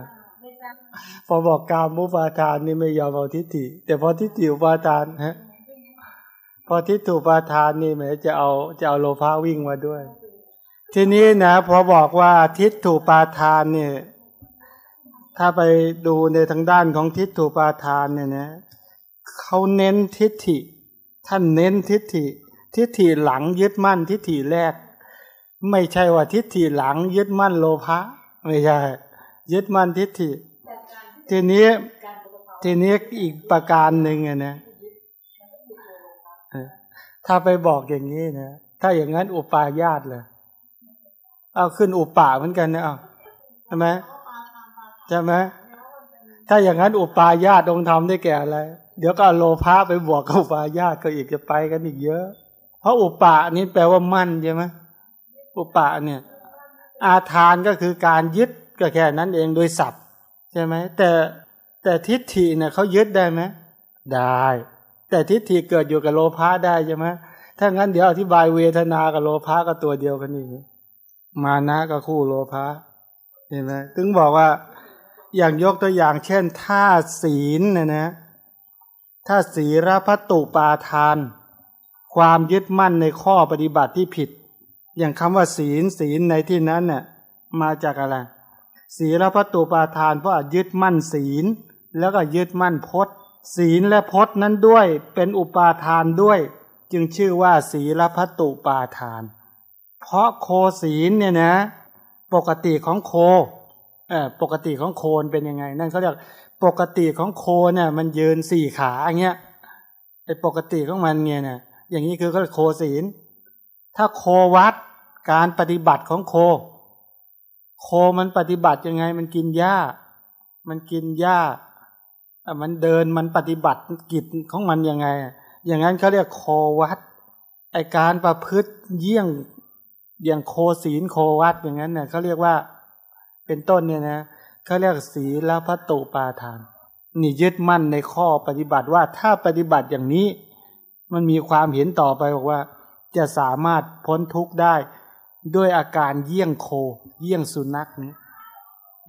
พอบอกกามมุปาทานนี่ไม่ยอมเอาทิฏฐิ แต่พอทิฏฐิอุปาทานฮะพอทิฏฐุปาทานนี่แหมจะเอาจะเอาโลภะวิ่งมาด้วย ทีนี้นะพอบอกว่าทิฏฐุปาทานเนี่ย ถ้าไปดูในทางด้านของทิฏฐุปาทานเนี่ยนะเขาเน้นทิฏฐิ ท่านเน้นทิฏฐิ ทิฏฐิหลังยึดมั่นทิฏฐิแรก ไม่ใช่ว่าทิฏฐิหลังยึดมั่นโลภะไม่ใช่ ยึดมั่นทิฏฐิ ทีนี้ทีนี้อีกประการหนึ่งนะถ้าไปบอกอย่างนี้นะถ้าอย่างนั้นอุปาญาตเลยเอาขึ้นอุปาเหมือนกันนะเอาใช่ไหมใช่ไหมถ้าอย่างนั้นอุปาญาตองค์ธรรมได้แก่อะไรเดี๋ยวก็โลภะไปบวกกับอุปาญาตก็อีกจะไปกันอีกเยอะ เพราะอุปานี้แปลว่ามั่นใช่ไหม อุปาเนี่ยอาทานก็คือการยึดก็แค่นั้นเองโดยศัพท์ใช่ไหมแต่แต่ทิฏฐิเนี่ยเขายึดได้ไหมได้ แต่ทิฏฐิเกิดอยู่กับโลภะได้ใช่ไหมถ้างั้นเดี๋ยวอธิบายเวทนากับโลภะก็ตัวเดียวกันนี่มานะก็คู่โลภะเห็นไหมถึงบอกว่าอย่างยกตัวอย่างเช่นถ้าศีลนะนะถ้าศีลพัตุปาทาน ความยึดมั่นในข้อปฏิบัติที่ผิด อย่างคำว่าศีลศีลในที่นั้นเนี่ยมาจากอะไร ศีลพัตตุปาทานเพราะยึดมั่นศีล แล้วก็ยึดมั่นพจน์ ศีลและพจน์นั้นด้วยเป็นอุปาทานด้วย จึงชื่อว่าศีลพัตตุปาทาน เพราะโคศีลเนี่ยนะ ปกติของโคเออปกติของโคนเป็นยังไง นั่นเขาเรียกปกติของโคเนี่ยมันยืนสี่ขาอย่างเงี้ยไอ้ปกติของมันเนี่ยนะอย่างนี้คือก็โคศีล ถ้าโควัด การปฏิบัติของโค โคมันปฏิบัติยังไง มันกินหญ้า มันกินหญ้า มันเดินมันปฏิบัติกิจของมันยังไง อย่างนั้นเขาเรียกโควัดไอการประพฤติเยี่ยงอย่างโคศีลโควัดอย่างนั้นเนี่ยเขาเรียกว่าเป็นต้นเนี่ยนะเขาเรียกศีลพัตตุปาทาน นี่ยึดมั่นในข้อปฏิบัติว่าถ้าปฏิบัติอย่างนี้ มันมีความเห็นต่อไปบอกว่า จะสามารถพ้นทุกข์ได้ ด้วยอาการเยี่ยงโค เยี่ยงสุนัขนี้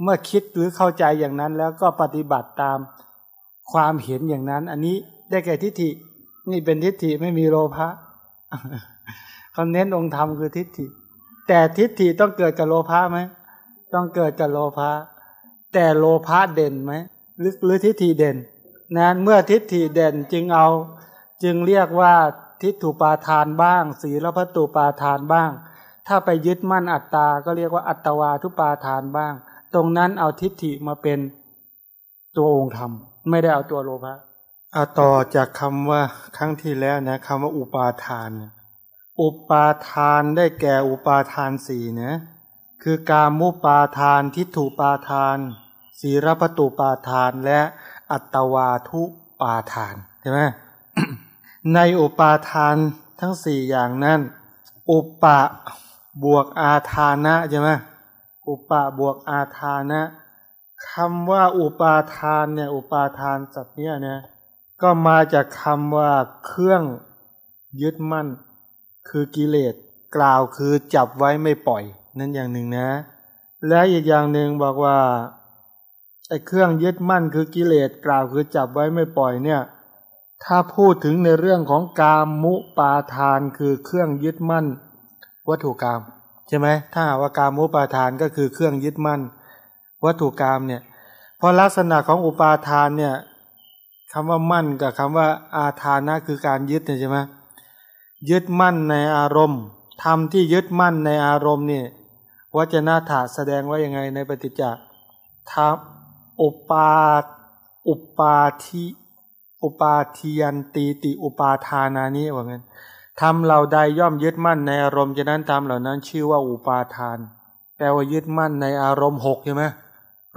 เมื่อคิดหรือเข้าใจอย่างนั้นแล้วก็ปฏิบัติตามความเห็นอย่างนั้น อันนี้ได้แก่ทิฏฐิ นี่เป็นทิฏฐิไม่มีโลภะเขาเน้นองค์ธรรมคือทิฏฐิ แต่ทิฏฐิต้องเกิดกับโลภะไหมต้องเกิดกับโลภะแต่โลภะเด่นไหมหรือหรือทิฏฐิเด่นนั้นเมื่อทิฏฐิเด่นจึงเอา จึงเรียกว่าทิฏฐุปาทานบ้างศีลพัตุปาทานบ้าง ถ้าไปยึดมั่นอัตตา ก็เรียกว่าอัตวาทุปาทานบ้าง ตรงนั้นเอาทิฏฐิมาเป็นตัวองค์ธรรม ไม่ได้เอาตัวโลภะอาต่อจากคำว่าครั้งที่แล้วนะคำว่าอุปาทาน อุปาทานได้แก่อุปาทานสี่นะคือการมุปาทาน ทิฏฐุปาทาน ศีรปตุปาทาน และอัตวาทุปาทานใช่ไหมในอุปาทานทั้งสี่อย่างนั้น อุปะ บวกอาทานะใช่ไหมอุปะบวกอาทานะคำว่าอุปาทานเนี่ยอุปาทานสัตว์เนี่ยนะก็มาจากคำว่าเครื่องยึดมั่น คือกิเลสกล่าวคือจับไว้ไม่ปล่อย นั่นอย่างหนึ่งนะ และอีกอย่างหนึ่งบอกว่าไอ้เครื่องยึดมั่นคือกิเลสกล่าวคือจับไว้ไม่ปล่อยเนี่ย ถ้าพูดถึงในเรื่องของกามมุปาทานคือเครื่องยึดมั่น วัตถุกรรมใช่ไหมถ้าว่ากามมุปาทานก็คือเครื่องยึดมั่น วัตถุกรรมเนี่ยเพราะลักษณะของอุปาทานเนี่ยคำว่ามั่นกับคำว่าอาทานะคือการยึดใช่ไหมยึดมั่นในอารมณ์ทำที่ยึดมั่นในอารมณ์เนี่ยวจนาถาแสดงว่ายังไงในปฏิจจทัอุปาอุปาทิอุปาทิยันตีติอุปาทานานี้ว่างั้น ทำเหล่าใดย่อมยึดมั่นในอารมณ์ฉะนั้นทำเหล่านั้นชื่อว่าอุปาทาน แปลว่ายึดมั่นในอารมณ์หกใช่ไหม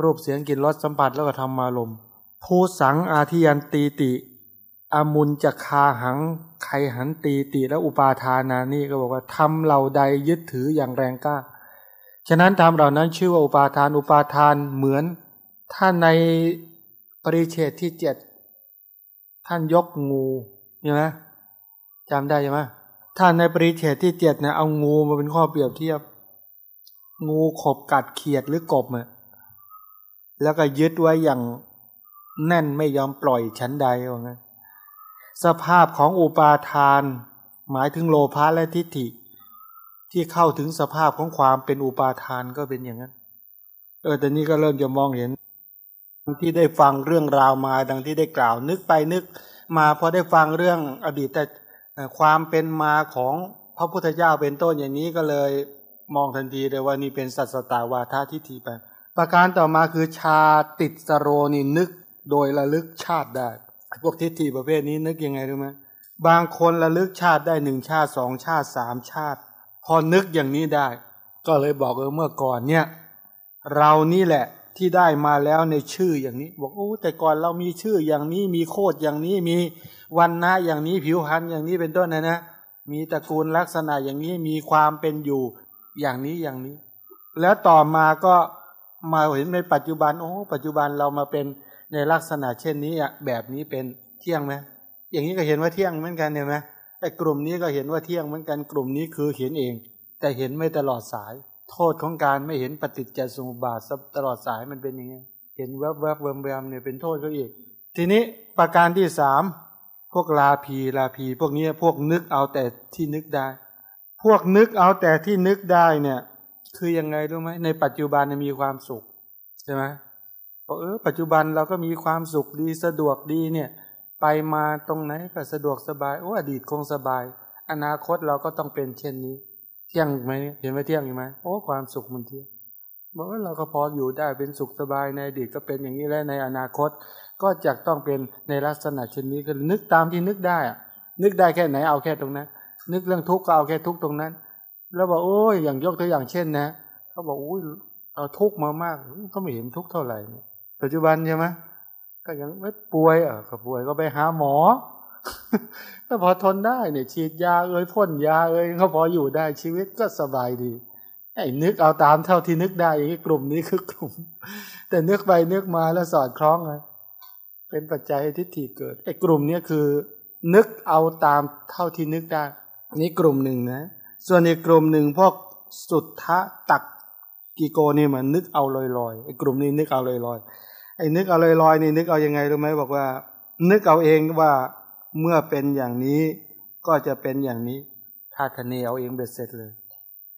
รูปเสียงกลิ่นรสสัมผัสแล้วก็ทำอารมณ์ผู้สังอาทิยันตีติอมุลจะคาหังไขหันตีติและอุปาทานานี่ก็บอกว่าทำเหล่าใดยึดถืออย่างแรงกล้า ฉะนั้นธรรมเหล่านั้นชื่อว่าอุปาทานอุปาทานเหมือนท่านในปริเชตที่เจ็ดท่านยกงูใช่ไหม จำได้ใช่ไหมท่านในปริเชตที่เจ็ดเนี่ยเอางูมาเป็นข้อเปรียบเทียบ งูขบกัดเขียดหรือกบเนี่ยแล้วก็ยึดไว้อย่างแน่นไม่ยอมปล่อยชั้นใดว่างั้นสภาพของอุปาทาน หมายถึงโลภะและทิฏฐิ ที่เข้าถึงสภาพของความเป็นอุปาทานก็เป็นอย่างนั้น เออแต่นี้ก็เริ่มจะมองเห็นที่ได้ฟังเรื่องราวมาดังที่ได้กล่าว นึกไปนึกมาพอได้ฟังเรื่องอดีตแต่ ความเป็นมาของพระพุทธเจ้าเป็นต้นอย่างนี้ก็เลยมองทันทีเลยว่านี่เป็นสัตสตาวาทาทิฏฐิไป ประการต่อมาคือชาติสโรนี่นึกโดยระลึกชาติได้ พวกทิฏฐิประเภทนี้นึกยังไงรู้ไหมบางคนระลึกชาติได้หนึ่งชาติสองชาติสามชาติ พอนึกอย่างนี้ได้ ก็เลยบอกเออเมื่อก่อนเนี่ย เรานี่แหละที่ได้มาแล้วในชื่ออย่างนี้ บอกโอ้แต่ก่อนเรามีชื่ออย่างนี้มีโคดอย่างนี้มี วันนะอย่างนี้ผิวพรรณอย่างนี้เป็นต้นนะนะ มีตระกูลลักษณะอย่างนี้มีความเป็นอยู่อย่างนี้อย่างนี้ แล้วต่อมาก็มาเห็นในปัจจุบันโอ้ปัจจุบันเรามาเป็นในลักษณะเช่นนี้อะแบบนี้เป็นเที่ยงไหมอย่างนี้ก็เห็นว่าเที่ยงเหมือนกันเห็นไหมไอ้กลุ่มนี้ก็เห็นว่าเที่ยงเหมือนกันกลุ่มนี้คือเห็นเอง แต่เห็นไม่ตลอดสาย โทษของการไม่เห็นปฏิจจสมุปบาทตลอดสายมันเป็นยังไงเห็นแวบแวบเวิมแวมเนี่ยเป็นโทษก็อีก ทีนี้ประการที่สาม พวกลาพีลาพีพวกนี้พวกนึกเอาแต่ที่นึกได้ พวกนึกเอาแต่ที่นึกได้เนี่ย คือยังไงรู้ไหมในปัจจุบันมีความสุขใช่ไหมบอกเออปัจจุบันเราก็มีความสุขดีสะดวกดีเนี่ย ไปมาตรงไหนก็สะดวกสบายโอ้อดีตคงสบาย อนาคตเราก็ต้องเป็นเช่นนี้ เที่ยงไหมเห็นไหมเที่ยงไหมโอ้ความสุขมันเที่ยงบอกว่าเราก็พออยู่ได้เป็นสุขสบายในอดีตก็เป็นอย่างนี้แล้วในอนาคต ก็จะต้องเป็นในลักษณะเช่นนี้ก็นึกตามที่นึกได้อะนึกได้แค่ไหนเอาแค่ตรงนั้น นึกเรื่องทุกข์ก็เอาแค่ทุกข์ตรงนั้น แล้วบอกโอ้ยอย่างยกตัวอย่างเช่นนะเขาบอกอุ้ยเอาทุกข์มามากก็ไม่เห็นทุกข์เท่าไหร่ปัจจุบันใช่ไหมก็ยังไม่ป่วยอะก็ป่วยก็ไปหาหมอก็พอทนได้เนี่ยฉีดยาเอ้ยพ่นยาเอ้ยก็พออยู่ได้ชีวิตก็สบายดีไอ้นึกเอาตามเท่าที่นึกได้อย่างนี้กลุ่มนี้คือกลุ่ม แต่นึกไปนึกมาแล้วสอดคล้องไง เป็นปัจจัยให้ทิฏฐิเกิดไอ้กลุ่มเนี้ยคือ นึกเอาตามเท่าที่นึกได้ นี่กลุ่มหนึ่งนะ ส่วนอีกกลุ่มหนึ่งพวกสุทธะตักกิโกนี่มันนึกเอาลอยๆไอ้กลุ่มนี้นึกเอาลอยๆไอ้นึกเอาลอยๆนี่นึกเอายังไงรู้ไหมบอกว่า นึกเอาเองว่าเมื่อเป็นอย่างนี้ก็จะเป็นอย่างนี้คาดคะเนเอาเองเบ็ดเสร็จเลย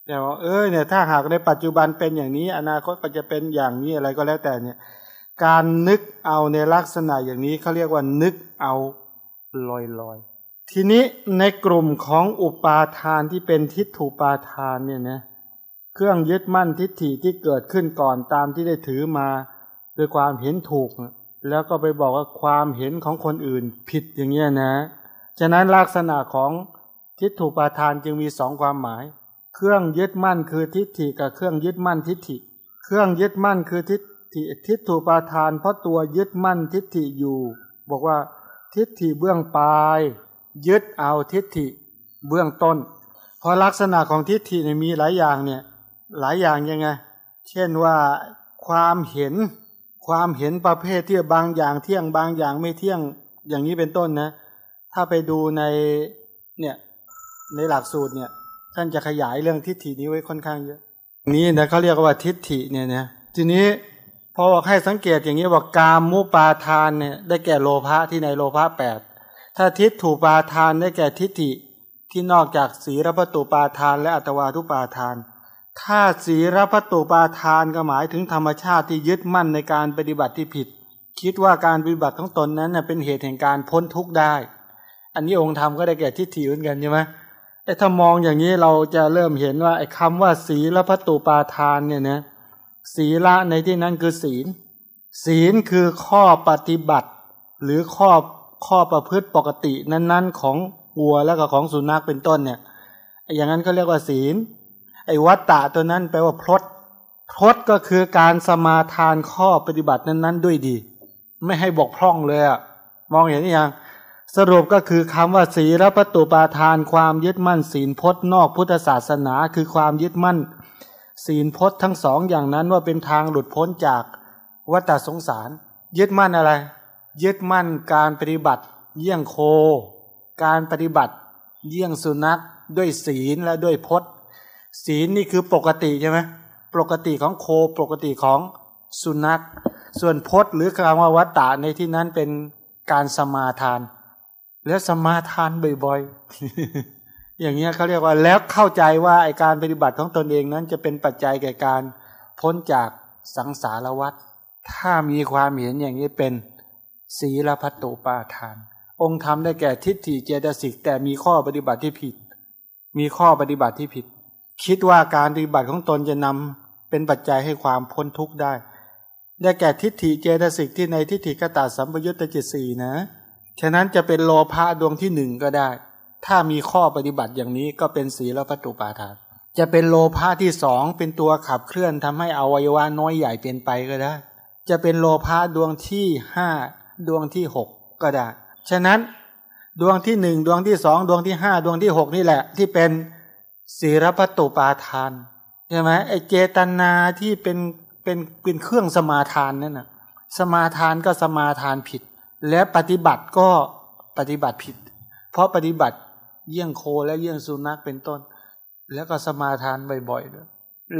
แต่ว่าเอ้ยเนี่ยถ้าหากในปัจจุบันเป็นอย่างนี้ อนาคตก็จะเป็นอย่างนี้อะไรก็แล้วแต่เนี่ย การนึกเอาในลักษณะอย่างนี้เขาเรียกว่านึกเอาลอยๆทีนี้ในกลุ่มของอุปาทานที่เป็นทิฏฐุปาทานเนี่ยนะเครื่องยึดมั่นทิฏฐิที่เกิดขึ้นก่อนตามที่ได้ถือมาโดยความเห็นถูก แล้วก็ไปบอกว่าความเห็นของคนอื่นผิดอย่างเงี้ยนะ ฉะนั้นลักษณะของทิฏฐุปาทานจึงมีสองความหมาย เครื่องยึดมั่นคือทิฏฐิกับเครื่องยึดมั่นทิฏฐิ เครื่องยึดมั่นคือทิฏ ฐิทิฏฐุปาทาน เพราะตัวยึดมั่นทิฏฐิอยู่ บอกว่าทิฏฐิเบื้องปลาย ยึดเอาทิฏฐิเบื้องต้น เพราะลักษณะของทิฏฐิเนี่ยมีหลายอย่างเนี่ยหลายอย่างยังไง เช่นว่าความเห็นความเห็นประเภทที่บางอย่างเที่ยงบางอย่างไม่เที่ยงอย่างนี้เป็นต้นนะ ถ้าไปดูในเนี่ยในหลักสูตรเนี่ยท่านจะขยายเรื่องทิฏฐินี้ไว้ค่อนข้างเยอะนี้นะเขาเรียกว่าทิฏฐิเนี่ยนะทีนี้ พอบอกให้สังเกตอย่างนี้บอกกามมุปาทานเนี่ยได้แก่โลภะที่ในโลภะแปดถ้าทิฏฐุปาทานได้แก่ทิฏฐิที่นอกจากศีรพตุปาทาน และอัตวาทุปาทาน ถ้าศีรพตุปาทานก็หมายถึงธรรมชาติที่ยึดมั่นในการปฏิบัติที่ผิด คิดว่าการปฏิบัติของตนนั้นเป็นเหตุแห่งการพ้นทุกข์ได้ อันนี้องค์ธรรมก็ได้แก่ทิฏฐิเหมือนกันใช่ไหมไอ้ถ้ามองอย่างนี้เราจะเริ่มเห็นว่าไอ้คำว่าศีลพัตุปาทานเนี่ยนะ ศีละในที่นั้นคือศีล ศีลคือข้อปฏิบัติ หรือข้อข้อประพฤติปกตินั้นๆ ของวัวแล้วก็ของสุนัขเป็นต้นเนี่ยอย่างนั้นเขาเรียกว่าศีล ไอ้วัตตะตัวนั้นแปลว่าพลดพลดก็คือการสมาทานข้อปฏิบัตินั้นๆ ด้วยดี ไม่ให้บกพร่องเลยอะมองเห็นหรือยังสรุปก็คือคำว่าศีลประตูปาทานความยึดมั่นศีลพจน์นอกพุทธศาสนา คือความยึดมั่น ศีลพจน์ทั้งสองอย่างนั้นว่าเป็นทางหลุดพ้นจากวัฏสงสาร ยึดมั่นอะไร ยึดมั่นการปฏิบัติ เยี่ยงโค การปฏิบัติ เยี่ยงสุนัข ด้วยศีลและด้วยพจน์ ศีลนี่คือปกติใช่ไหมปกติของโคปกติของสุนัข ส่วนพจน์หรือคำว่าวัตตะในที่นั้นเป็นการสมาทาน แล้วสมาทานบ่อยๆ อย่างเงี้ยเขาเรียกว่าแล้วเข้าใจว่าไอการปฏิบัติของตนเองนั้นจะเป็นปัจจัยแก่การพ้นจากสังสารวัฏถ้ามีความเห็นอย่างนี้เป็นศีลพัตตุปาทาน องค์ธรรมได้แก่ทิฏฐิเจตสิกแต่มีข้อปฏิบัติที่ผิด มีข้อปฏิบัติที่ผิด คิดว่าการปฏิบัติของตนจะนำเป็นปัจจัยให้ความพ้นทุกข์ได้ ได้แก่ทิฏฐิเจตสิกที่ในทิฏฐิกตาสัมปยุตตจิตสี่นะ ฉะนั้นจะเป็นโลภะดวงที่หนึ่งก็ได้ ถ้ามีข้อปฏิบัติอย่างนี้ก็เป็นศีลปัตตุปาทาน จะเป็นโลภะที่สองเป็นตัวขับเคลื่อนทำให้อวัยวะน้อยใหญ่เปลี่ยนไปก็ได้ จะเป็นโลภะดวงที่ห้าดวงที่หกก็ได้ ฉะนั้นดวงที่หนึ่งดวงที่สองดวงที่ห้าดวงที่หกนี่แหละ ที่เป็นศีลปัตตุปาทานใช่ไหมไอเจตนาที่เป็นเป็นเป็นเครื่องสมาทานนั่นน่ะสมาทานก็สมาทานผิด และปฏิบัติก็ปฏิบัติผิด เพราะปฏิบัติ เยี่ยงโคและเยี่ยงสุนัขเป็นต้น แล้วก็สมาทานบ่อยๆด้วย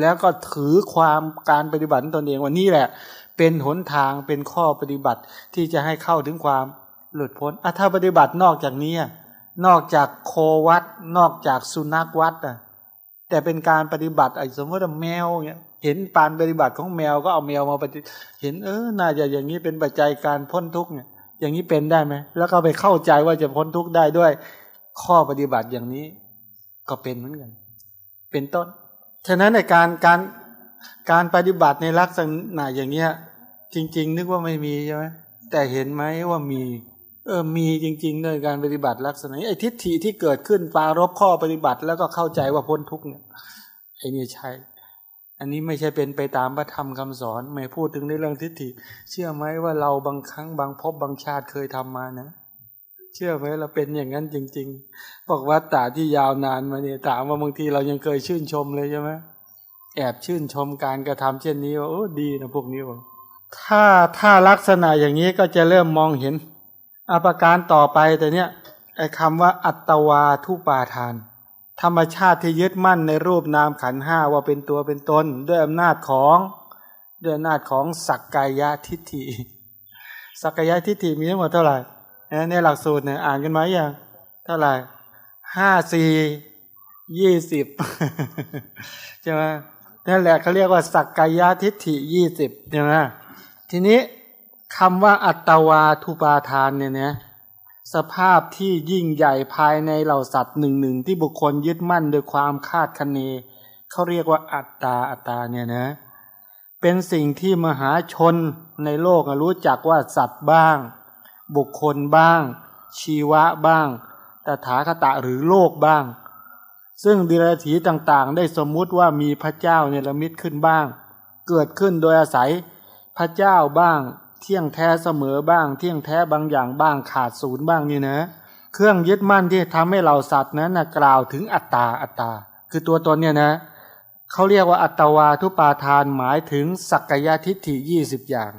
แล้วก็ถือความการปฏิบัติตนเองว่านี่แหละ เป็นหนทางเป็นข้อปฏิบัติที่จะให้เข้าถึงความหลุดพ้นอะถ้าปฏิบัตินอกจากนี้นอกจากโควัด นอกจากสุนัขวัดอะแต่เป็นการปฏิบัติไอ้สมมติว่าแมวเนี่ยเห็นปานปฏิบัติของแมวก็เอาแมวมาปฏิเห็นเออน่าจะอย่างนี้เป็นปัจจัยการพ้นทุกเนี่ยอย่างนี้เป็นได้ไหมแล้วก็ไปเข้าใจว่าจะพ้นทุกข์ได้ด้วย ข้อปฏิบัติอย่างนี้ก็เป็นเหมือนกัน เป็นต้น ฉะนั้นในการการการปฏิบัติในลักษณะอย่างเงี้ย จริง ๆ นึกว่าไม่มีใช่ไหมแต่เห็นไหมว่ามี เออมีจริงๆในการปฏิบัติลักษณะนี้ไอ้ทิฏฐิที่เกิดขึ้นปารบข้อปฏิบัติ แล้วก็เข้าใจว่าพ้นทุกเนี่ยไอ้นี่ใช่อันนี้ไม่ใช่เป็นไปตามพระธรรมคำสอนไม่พูดถึงในเรื่องทิฏฐิ เชื่อไหมว่าเราบางครั้งบางพบบางชาติเคยทำมานะ เชื่อไหมเราเป็นอย่างนั้นจริง ๆ บอกว่าตาที่ยาวนานมาเนี่ยถามว่าบางทีเรายังเคยชื่นชมเลยใช่ไหมแอบชื่นชมการกระทำเช่นนี้ว่าโอ้ดีนะพวกนี้ว่าถ้าถ้าลักษณะอย่างนี้ก็จะเริ่มมองเห็นอาการต่อไปแต่เนี้ยไอ้คำว่าอัตวาทุปาทาน ธรรมชาติที่ยึดมั่นในรูปนามขันห้าว่าเป็นตัวเป็นตนด้วยอำนาจของด้วยอำนาจของสักกายทิฏฐิสักกายทิฏฐิมีทั้งหมดเท่าไหร่ ในหลักสูตรเนี่ยอ่านกันไหมยังเท่าไหร่ห้าสี่ยี่สิบใช่ไหมนั่นแหละเขาเรียกว่าสักกายทิฏฐิยี่สิบใช่ไหมทีนี้คำว่าอัตวาทุปาทานเนี่ยนะสภาพที่ยิ่งใหญ่ภายในเหล่าสัตว์หนึ่งหนึ่งที่บุคคลยึดมั่นโดยความคาดคะเนเขาเรียกว่าอัตตาอัตตาเนี่ยนะ เป็นสิ่งที่มหาชนในโลกรู้จักว่าสัตว์บ้าง บุคคลบ้าง ชีวะบ้าง ตถาคตะหรือโลกบ้าง ซึ่งดิรถีต่างๆ ได้สมมุติว่ามีพระเจ้าเนรมิตขึ้นบ้าง เกิดขึ้นโดยอาศัยพระเจ้าบ้าง เที่ยงแท้เสมอบ้าง เที่ยงแท้บางอย่างบ้างขาดศูนย์บ้างนี่นะ เครื่องยึดมั่นที่ทำให้เราสัตว์นั้นนะกล่าวถึงอัตตาอัตตา คือตัวตนเนี่ยนะเขาเรียกว่าอัตวาทุปาทานหมายถึงสักกายทิฏฐิยี่สิบอย่าง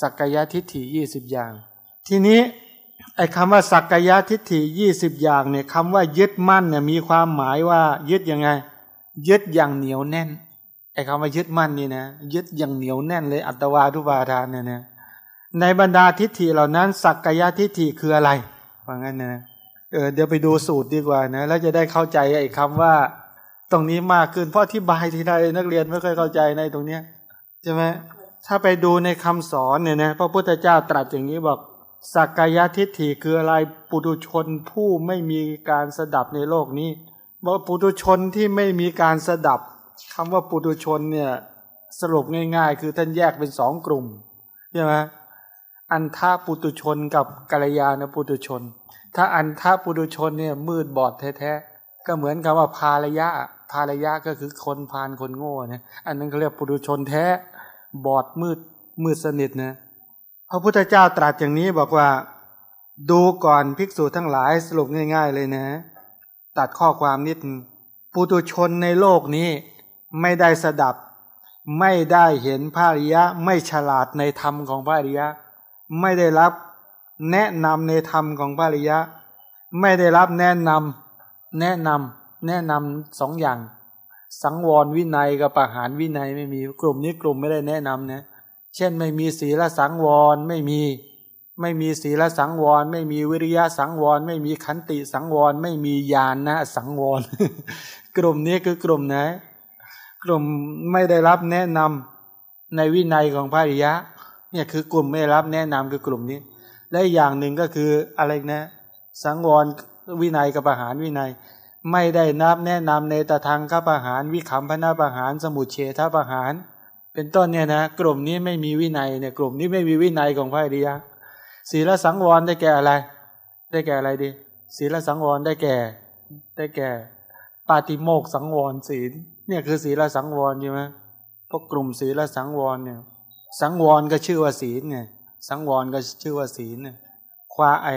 สักกายทิฏฐิยี่สิบอย่าง ทีนี้ไอ้คำว่าสักกายทิฏฐิยี่สิบอย่างเนี่ยคำว่ายึดมั่นเนี่ยมีความหมายว่ายึดยังไง ยึดอย่างเหนียวแน่นไอ้คำว่ายึดมั่นนี่นะยึดอย่างเหนียวแน่นเลยอัตวาทุปาทานเนี่ยนะในบรรดาทิฏฐิเหล่านั้น สักกายทิฏฐิคืออะไรว่างั้นนะเออเดี๋ยวไปดูสูตรดีกว่านะแล้วจะได้เข้าใจไอ้คำว่า ตรงนี้มากขึ้นเพราะที่บายที่ใดนักเรียนไม่เคยเข้าใจในตรงเนี้ยใช่ไหมถ้าไปดูในคำสอนเนี่ยนะพระพุทธเจ้าตรัสอย่างนี้บอก สักกายทิฏฐิคืออะไรปุถุชนผู้ไม่มีการสดับในโลกนี้บอกปุถุชนที่ไม่มีการสดับคำว่าปุถุชนเนี่ยสรุปง่าย ๆ คือท่านแยกเป็นสองกลุ่มใช่ไหมอันท่าปุตุชนกับกัลยาณปุตุชน ถ้าอันท่าปุตุชนเนี่ยมืดบอดแท้ๆก็เหมือนกับว่าพาลยะพาลยะก็คือคนพานคนโง่นะอันนั้นเขาเรียกปุตุชนแท้บอดมืดมืดสนิทนะ พระพุทธเจ้าตรัสอย่างนี้บอกว่า ดูก่อนภิกษุทั้งหลายสรุปง่าย ๆ เลยนะ ตัดข้อความนิดปุตุชนในโลกนี้ไม่ได้สดับ ไม่ได้เห็นพระริยะ ไม่ฉลาดในธรรมของพระริยะ ไม่ได้รับแนะนำในธรรมของพระริยะ ไม่ได้รับแนะนำแนะนำแนะนำสองอย่าง สังวรวินัยกับปหารวินัยไม่มีกลุ่มนี้กลุ่มไม่ได้แนะนำนะ เช่นไม่มีศีลสังวรไม่มีไม่มีศีลสังวร ไม่มีวิริยะสังวร ไม่มีขันติสังวร ไม่มีญาณนะสังวร กลุ่มนี้คือกลุ่มไหนกลุ่มไม่ได้รับแนะนำในวินัยของพระริยะเนี่ยคือกลุ่มไม่รับแนะนำคือกลุ่มนี้ และอย่างหนึ่งก็คืออะไรนะ สังวรวินัยกับประหารวินัย ไม่ได้นับแนะนำในตะทางข้าประหารวิขำพนาประหาร สมุเฉทประหาร เป็นต้นเนี่ยนะกลุ่มนี้ไม่มีวินัยเนี่ยกลุ่มนี้ไม่มีวินัยของพระอริยะศีลสังวรได้แก่อะไร ได้แก่อะไรดีศีลสังวรได้แก่ ได้แก่ ปาติโมกสังวรศีลเนี่ยคือศีลสังวรใช่ไหมพวกกลุ่มศีลสังวรเนี่ยสังวรก็ชื่อว่าศีลไงสังวรก็ชื่อว่าศีลเนี่ยควาไอ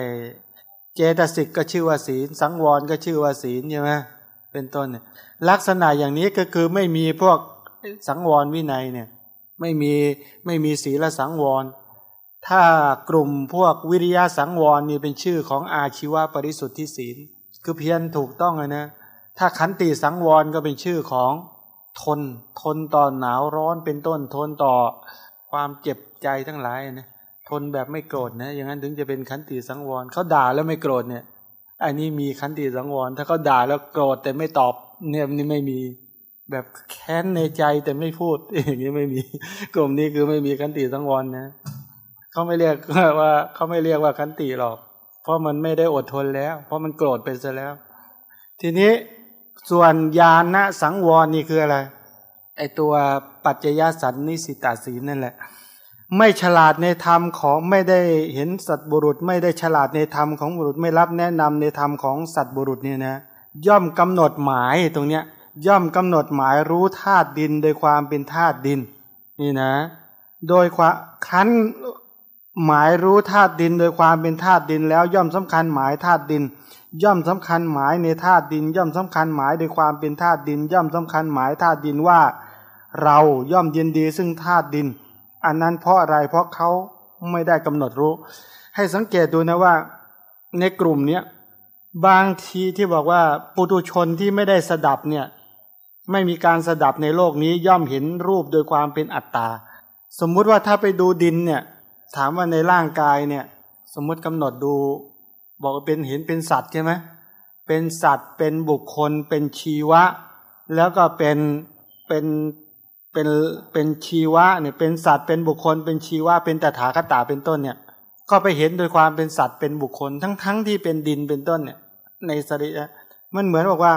เจตสิกก็ชื่อว่าศีล สังวรก็ชื่อว่าศีลใช่ไหมเป็นต้นเนี่ยลักษณะอย่างนี้ก็คือไม่มีพวก สังวรวินัยเนี่ยไม่มีไม่มีศีลสังวร ถ้ากลุ่มพวกวิริยะสังวรนี่เป็นชื่อของอาชีวปริสุทธิศีล คือเพียรถูกต้องเลยนะถ้าขันติสังวรก็เป็นชื่อของทนทนต่อหนาวร้อนเป็นต้นทนต่อความเจ็บใจทั้งหลายนะทนแบบไม่โกรธนะอย่างนั้นถึงจะเป็นขันติสังวรเขาด่าแล้วไม่โกรธเนี่ยอันนี้มีขันติสังวร ถ้าเขาด่าแล้วโกรธแต่ไม่ตอบเนี่ยนี่ไม่มี แบบแค้นในใจแต่ไม่พูดอย่างนี้ไม่มี กลุ่มนี้คือไม่มีขันติสังวรนะเขาไม่เรียกว่าเขาไม่เรียกว่าขันติหรอก เพราะมันไม่ได้อดทนแล้ว เพราะมันโกรธไปซะแล้ว ทีนี้ส่วนญาณสังวรนี่คืออะไรไอตัวปัจจยสันนิสิตาสีนั่นแหละ ไม่ฉลาดในธรรมของไม่ได้เห็นสัตบุรุษ ไม่ได้ฉลาดในธรรมของบุรุษไม่รับแนะนำในธรรมของสัตบุรุษเนี่ยนะ ย่อมกำหนดหมายตรงเนี้ย ย่อมกำหนดหมายรู้ธาตุดินโดยความเป็นธาตุดิน นี่นะ โดยความคันหมายรู้ธาตุดิน โดยความเป็นธาตุดิน แล้วย่อมสำคัญหมายธาตุดิน ย่อมสำคัญหมายในธาตุดิน ย่อมสำคัญหมายโดยความเป็นธาตุดิน ย่อมสำคัญหมายธาตุดินว่า เราย่อมยินดีซึ่งธาตุดิน อันนั้นเพราะอะไรเพราะเขาไม่ได้กำหนดรู้ ให้สังเกตดูนะว่าในกลุ่มเนี้ยบางทีที่บอกว่าปุตุชนที่ไม่ได้สดับเนี่ย ไม่มีการสดับในโลกนี้ย่อมเห็นรูปโดยความเป็นอัตตา สมมุติว่าถ้าไปดูดินเนี่ย ถามว่าในร่างกายเนี่ย สมมุติกำหนดดู บอกเป็นเห็นเป็นสัตว์ใช่ไหมเป็นสัตว์เป็นบุคคล เป็นชีวะ แล้วก็เป็นเป็นเป็นเป็นชีวะเนี่ยเป็นสัตว์เป็นบุคคล เป็นชีวะเป็นตถาคตาเป็นต้นเนี่ย ก็ไปเห็นโดยความเป็นสัตว์เป็นบุคคล ทั้งทั้งที่เป็นดินเป็นต้นเนี่ย ในสริยะมันเหมือนบอกว่า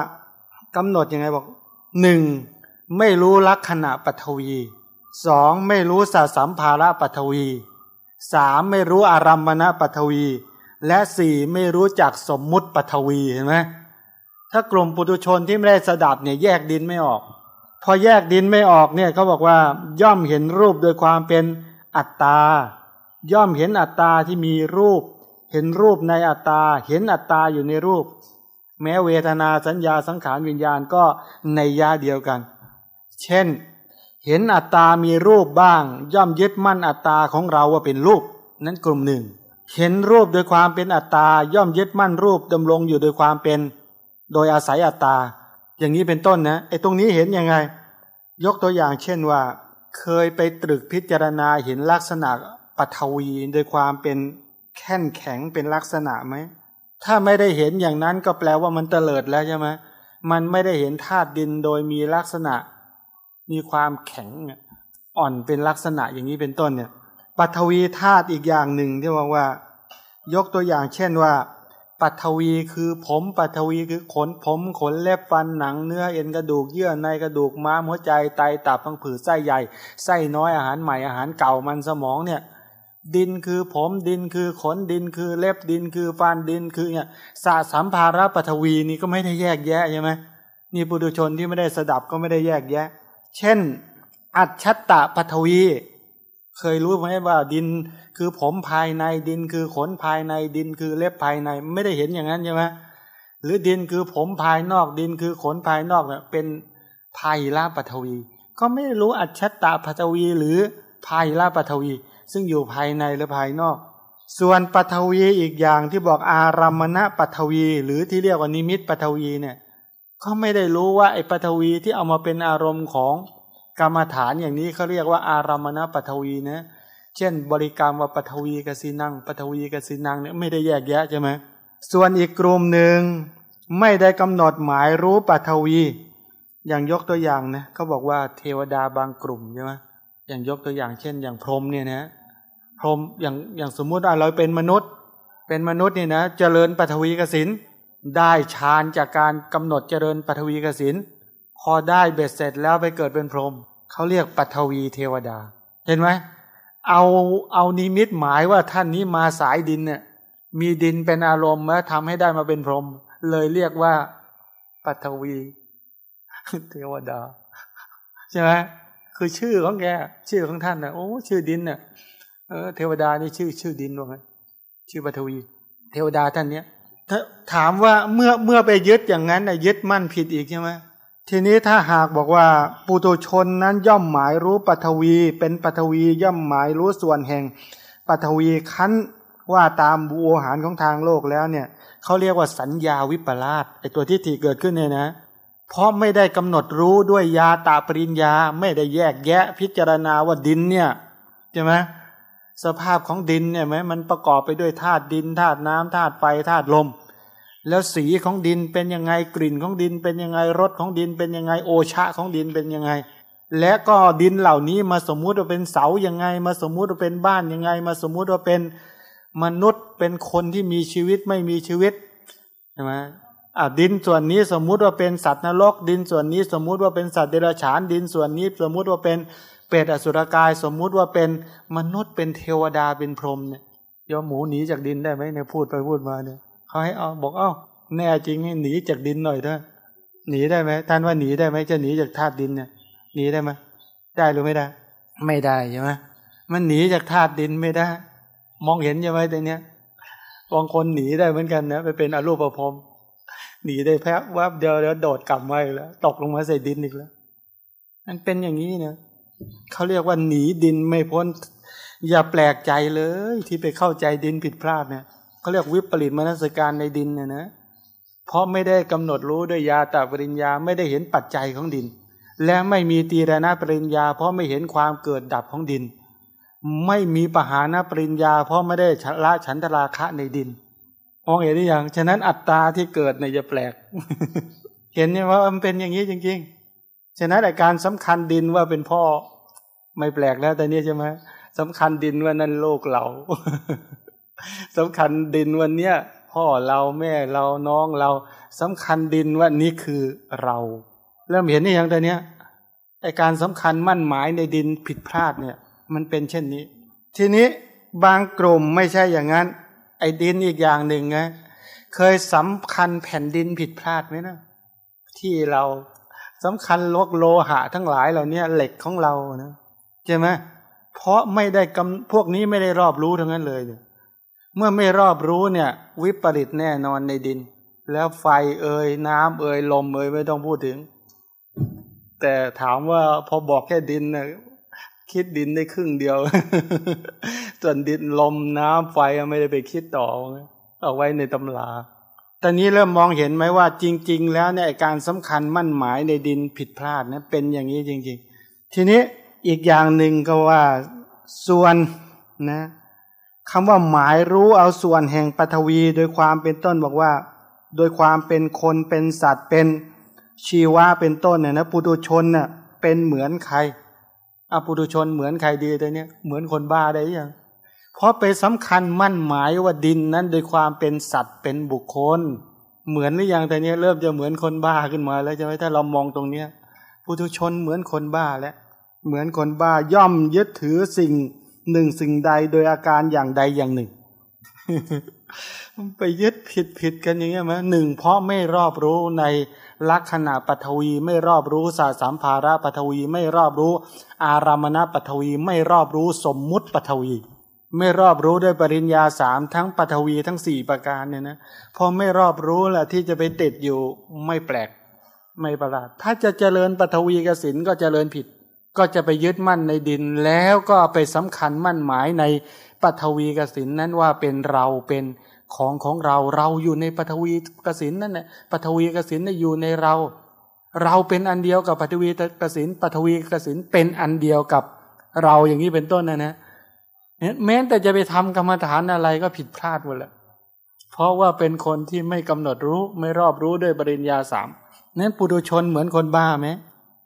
กำหนดยังไงบอก หนึ่งไม่รู้ลักษณะปัทวีสองไม่รู้สัสัมภาระปัทวีสามไม่รู้อารัมมณปัทวี และสี่ไม่รู้จักสมมุติปัทวีเห็นไหมถ้ากลุ่มปุถุชนที่ไม่ได้สดับเนี่ยแยกดินไม่ออก พอแยกดินไม่ออกเนี่ยเขาบอกว่าย่อมเห็นรูปโดยความเป็นอัตตา ย่อมเห็นอัตตาที่มีรูป เห็นรูปในอัตตา เห็นอัตตาอยู่ในรูป แม้เวทนาสัญญาสังขารวิญญาณก็ในยาเดียวกัน เช่น เห็นอัตตามีรูปบ้าง ย่อมยึดมั่นอัตตาของเราว่าเป็นรูป นั้นกลุ่มหนึ่ง เห็นรูปโดยความเป็นอัตตาย่อมยึดมั่นรูปดำรงอยู่โดยความเป็น โดยอาศัยอัตตา อย่างนี้เป็นต้นนะไอ้ตรงนี้เห็นยังไง ยกตัวอย่างเช่นว่า เคยไปตรึกพิจารณาเห็นลักษณะปัทวีโดยความเป็นแข็งแข็งเป็นลักษณะไหม ถ้าไม่ได้เห็นอย่างนั้นก็แปลว่ามันเตลิดแล้วใช่ไหมมันไม่ได้เห็นธาตุดินโดยมีลักษณะ มีความแข็งอ่อนเป็นลักษณะอย่างนี้เป็นต้นเนี่ยปัทวีธาตุอีกอย่างหนึ่งที่บอกว่า ยกตัวอย่างเช่นว่าปัทวีคือผมปัทวีคือขนผมขนเล็บฟันหนังเนื้อเอ็นกระดูกเยื่อในกระดูกม้ามหัวใจไตตับพังผืดไส้ใหญ่ไส้น้อยอาหารใหม่อาหารเก่ามันสมองเนี่ย ดินคือผมดินคือขนดินคือเล็บดินคือฟันดินคือเนี่ยสาสัมภาระปัทวีนี่ก็ไม่ได้แยกแยะใช่ไหมนี่ปุถุชนที่ไม่ได้สดับก็ไม่ได้แยกแยะ เช่น อัจฉตะปัทวี เคยรู้ไหมว่าดินคือผมภายในดินคือขนภายในดินคือเล็บภายในไม่ได้เห็นอย่างนั้นใช่ไหมหรือดินคือผมภายนอกดินคือขนภายนอกเนี่ยเป็นภายละปัทวี ก็ไม่รู้อัจฉตะปัทวีหรือภายละปัทวี ซึ่งอยู่ภายในหรือภายนอก ส่วนปัทวีอีกอย่างที่บอกอารัมมณปัทวี หรือที่เรียกว่านิมิตปัทวีเนี่ยก็ไม่ได้รู้ว่าไอ้ปัทวีที่เอามาเป็นอารมณ์ของกรรมฐานอย่างนี้เขาเรียกว่าอารัมมณปัทวีนะเช่น บริกรรมว่าปัทวีกสินังปัทวีกสินังเนี่ยไม่ได้แยกแยะใช่ไหมส่วนอีกกลุ่มหนึ่งไม่ได้กำหนดหมายรู้ปัทวี อย่างยกตัวอย่างนะเขาบอกว่าเทวดาบางกลุ่มใช่ไหมอย่างยกตัวอย่างเช่น อย่างพรหมเนี่ยนะ พรหมอย่างอย่างสมมุติว่าเราเป็นมนุษย์ เป็นมนุษย์เนี่ยนะเจริญปัทวีกสินได้ฌานจากการกำหนดเจริญปัทวีกสินพอได้เบ็ดเสร็จแล้วไปเกิดเป็นพรหมเขาเรียกปัทวีเทวดา เห็นไหมเอาเอานิมิตหมายว่าท่านนี้มาสายดินเนี่ยมีดินเป็นอารมณ์แล้วทำให้ได้มาเป็นพรหมเลยเรียกว่าปัทวี เทวดา ใช่ไหมคือชื่อของแก ชื่อของท่านนะโอ้ ชื่อดินเนี่ย เออเทวดานี่ชื่อชื่อดินว่าไงชื่อปัทวี เทวดาท่านเนี้ยถ้าถามว่าเมื่อเมื่อไปยึดอย่างนั้นนะยึดมั่นผิดอีกใช่ไหมทีนี้ถ้าหากบอกว่าปุตุชนนั้นย่อมหมายรู้ปัทวี เป็นปัทวีย่อมหมายรู้ส่วนแห่งปัทวีคั้นว่าตามบูโอหารของทางโลกแล้วเนี่ยเขาเรียกว่าสัญญาวิปลาสไอตัวที่ถีเกิดขึ้นเนี่ยนะ เพราะไม่ได้กำหนดรู้ด้วยยาตาปริญญา ไม่ได้แยกแยะพิจารณาว่าดินเนี่ยใช่ไหม สภาพของดินเนี่ยไหมมันประกอบไปด้วยธาตุดินธาตุน้ำธาตุไฟธาตุลม แล้วสีของดินเป็นยังไงกลิ่นของดินเป็นยังไงรสของดินเป็นยังไงโอชะของดินเป็นยังไง และก็ดินเหล่านี้มาสมมุติว่าเป็นเสายังไง มาสมมุติว่าเป็นบ้านยังไง มาสมมุติว่าเป็นมนุษย์เป็นคนที่มีชีวิตไม่มีชีวิตใช่ไหมอ่าดินส่วนนี้สมมุติว่าเป็นสัตว์นรก ดินส่วนนี้สมมุติว่าเป็นสัตว์เดรัจฉานดินส่วนนี้สมมุติว่าเป็น เปรตอสุรกายสมมุติว่าเป็นมนุษย์เป็นเทวดาเป็นพรหมเนี่ยยอมหมูหนีจากดินได้ไหมเนี่ยพูดไปพูดมาเนี่ยเขาให้เอาบอกเอ้าแน่จริงให้หนีจากดินหน่อยเถอะหนีได้ไหมท่านว่าหนีได้ไหมจะหนีจากธาตุดินเนี่ยหนีได้ไหมได้หรือไม่ได้ ไม่ได้ใช่ไหมมันหนีจากธาตุดินไม่ได้ มองเห็นใช่ไหมแต่เนี้ยบางคนหนีได้เหมือนกันนะไปเป็นอรูปภพหนีได้แพ้ว่าเดียวแล้วโดดกลับมาอีกแล้ว ตกลงมาใส่ดินอีกแล้วมันเป็นอย่างนี้เนะ เขาเรียกว่าหนีดินไม่พ้น อย่าแปลกใจเลย ที่ไปเข้าใจดินผิดพลาดเนี่ยเขาเรียกวิปริตมนสการในดินเนี่ยนะ เพราะไม่ได้กำหนดรู้ด้วยยาตาปริญญาไม่ได้เห็นปัจจัยของดิน และไม่มีตีรณปริญญา เพราะไม่เห็นความเกิดดับของดิน ไม่มีปหานปริญญา เพราะไม่ได้ละฉันทราคะในดินมองเห็นหรือยังฉะนั้นอัตตาที่เกิดเนี่ยจะแปลก เห็นไหมว่ามันเป็นอย่างนี้จริง ๆ ฉะนั้นอาการสำคัญดินว่าเป็นพ่อไม่แปลกแล้วแต่เนี้ยใช่ไหมสำคัญดินว่านั่นโลกเราสำคัญดินวันเนี้ยพ่อเราแม่เราน้องเราสำคัญดินว่านี่คือเรา เริ่มเห็นนี่ยังแต่เนี้ยไอการสำคัญมั่นหมายในดินผิดพลาดเนี่ย มันเป็นเช่นนี้ ทีนี้บางกลุ่มไม่ใช่อย่างนั้น ไอดินอีกอย่างหนึ่งไงเคยสำคัญแผ่นดินผิดพลาดไหมนะที่เรา สำคัญลกโลหะทั้งหลายเหล่านี้เหล็กของเรานะใช่ไหมเพราะไม่ได้กำพวกนี้ไม่ได้รอบรู้ทั้งนั้นเลยเนี่ยเมื่อไม่รอบรู้เนี่ย วิปริตแน่นอนในดิน แล้วไฟเอ่ยน้ำเอ่ยลมเอ่ยไม่ต้องพูดถึง แต่ถามว่าพอบอกแค่ดินนะคิดดินได้ครึ่งเดียว ส่วนดินลมน้ำไฟไม่ได้ไปคิดต่อเอาไว้ในตำรา ตอนนี้เริ่มมองเห็นไหมว่าจริง ๆ แล้วเนี่ยการสำคัญมั่นหมายในดินผิดพลาดนะเป็นอย่างนี้จริง ๆ ทีนี้อีกอย่างหนึ่งก็ว่าส่วนนะคำว่าหมายรู้เอาส่วนแห่งปฐวีโดยความเป็นต้นบอกว่า โดยความเป็นคนเป็นสัตว์เป็นชีวะเป็นต้นเนี่ยนะปุถุชนเน่ะเป็นเหมือนใครอปุถุชนเหมือนใครดีแต่เนี้ยเหมือนคนบ้าได้ยัง เพราะไปสำคัญมั่นหมายว่าดินนั้นโดยความเป็นสัตว์เป็นบุคคล เหมือนหรือยังแต่เนี้ยเริ่มจะเหมือนคนบ้าขึ้นมาแล้วใช่ไหมถ้าเรามองตรงเนี้ยปุถุชนเหมือนคนบ้าแล้วเหมือนคนบ้าย่อมยึดถือสิ่งหนึ่งสิ่งใดโดยอาการอย่างใดอย่างหนึ่งไปยึดผิดผิดกันอย่างเงี้ยมั้ยหนึ่งเพราะไม่รอบรู้ในลักษณะปฐวีไม่รอบรู้สาสามภาระปฐวีไม่รอบรู้ อารามณปฐวีไม่รอบรู้สมมุติปฐวี ไม่รอบรู้ด้วยปริญญาสามทั้งปฐวีทั้งสี่ประการเนี่ยนะพอไม่รอบรู้แหละที่จะไปติดอยู่ไม่แปลก ไม่ประหลาด ถ้าจะเจริญปฐวีกสินก็เจริญผิด ก็จะไปยึดมั่นในดินแล้วก็ไปสำคัญมั่นหมายในปฐวีกสินนั้นว่าเป็นเราเป็นของของเราเราอยู่ในปฐวีกสินนั่นแหละปฐวีกสินอยู่ในเรา เราเป็นอันเดียวกับปฐวีกสินปฐวีกสินเป็นอันเดียวกับเราอย่างนี้เป็นต้นนะนะ แม้แต่จะไปทำกรรมฐานอะไรก็ผิดพลาดหมดแหละเพราะว่าเป็นคนที่ไม่กำหนดรู้ไม่รอบรู้ด้วยปริญญาสามนั้นปุถุชนเหมือนคนบ้าไหม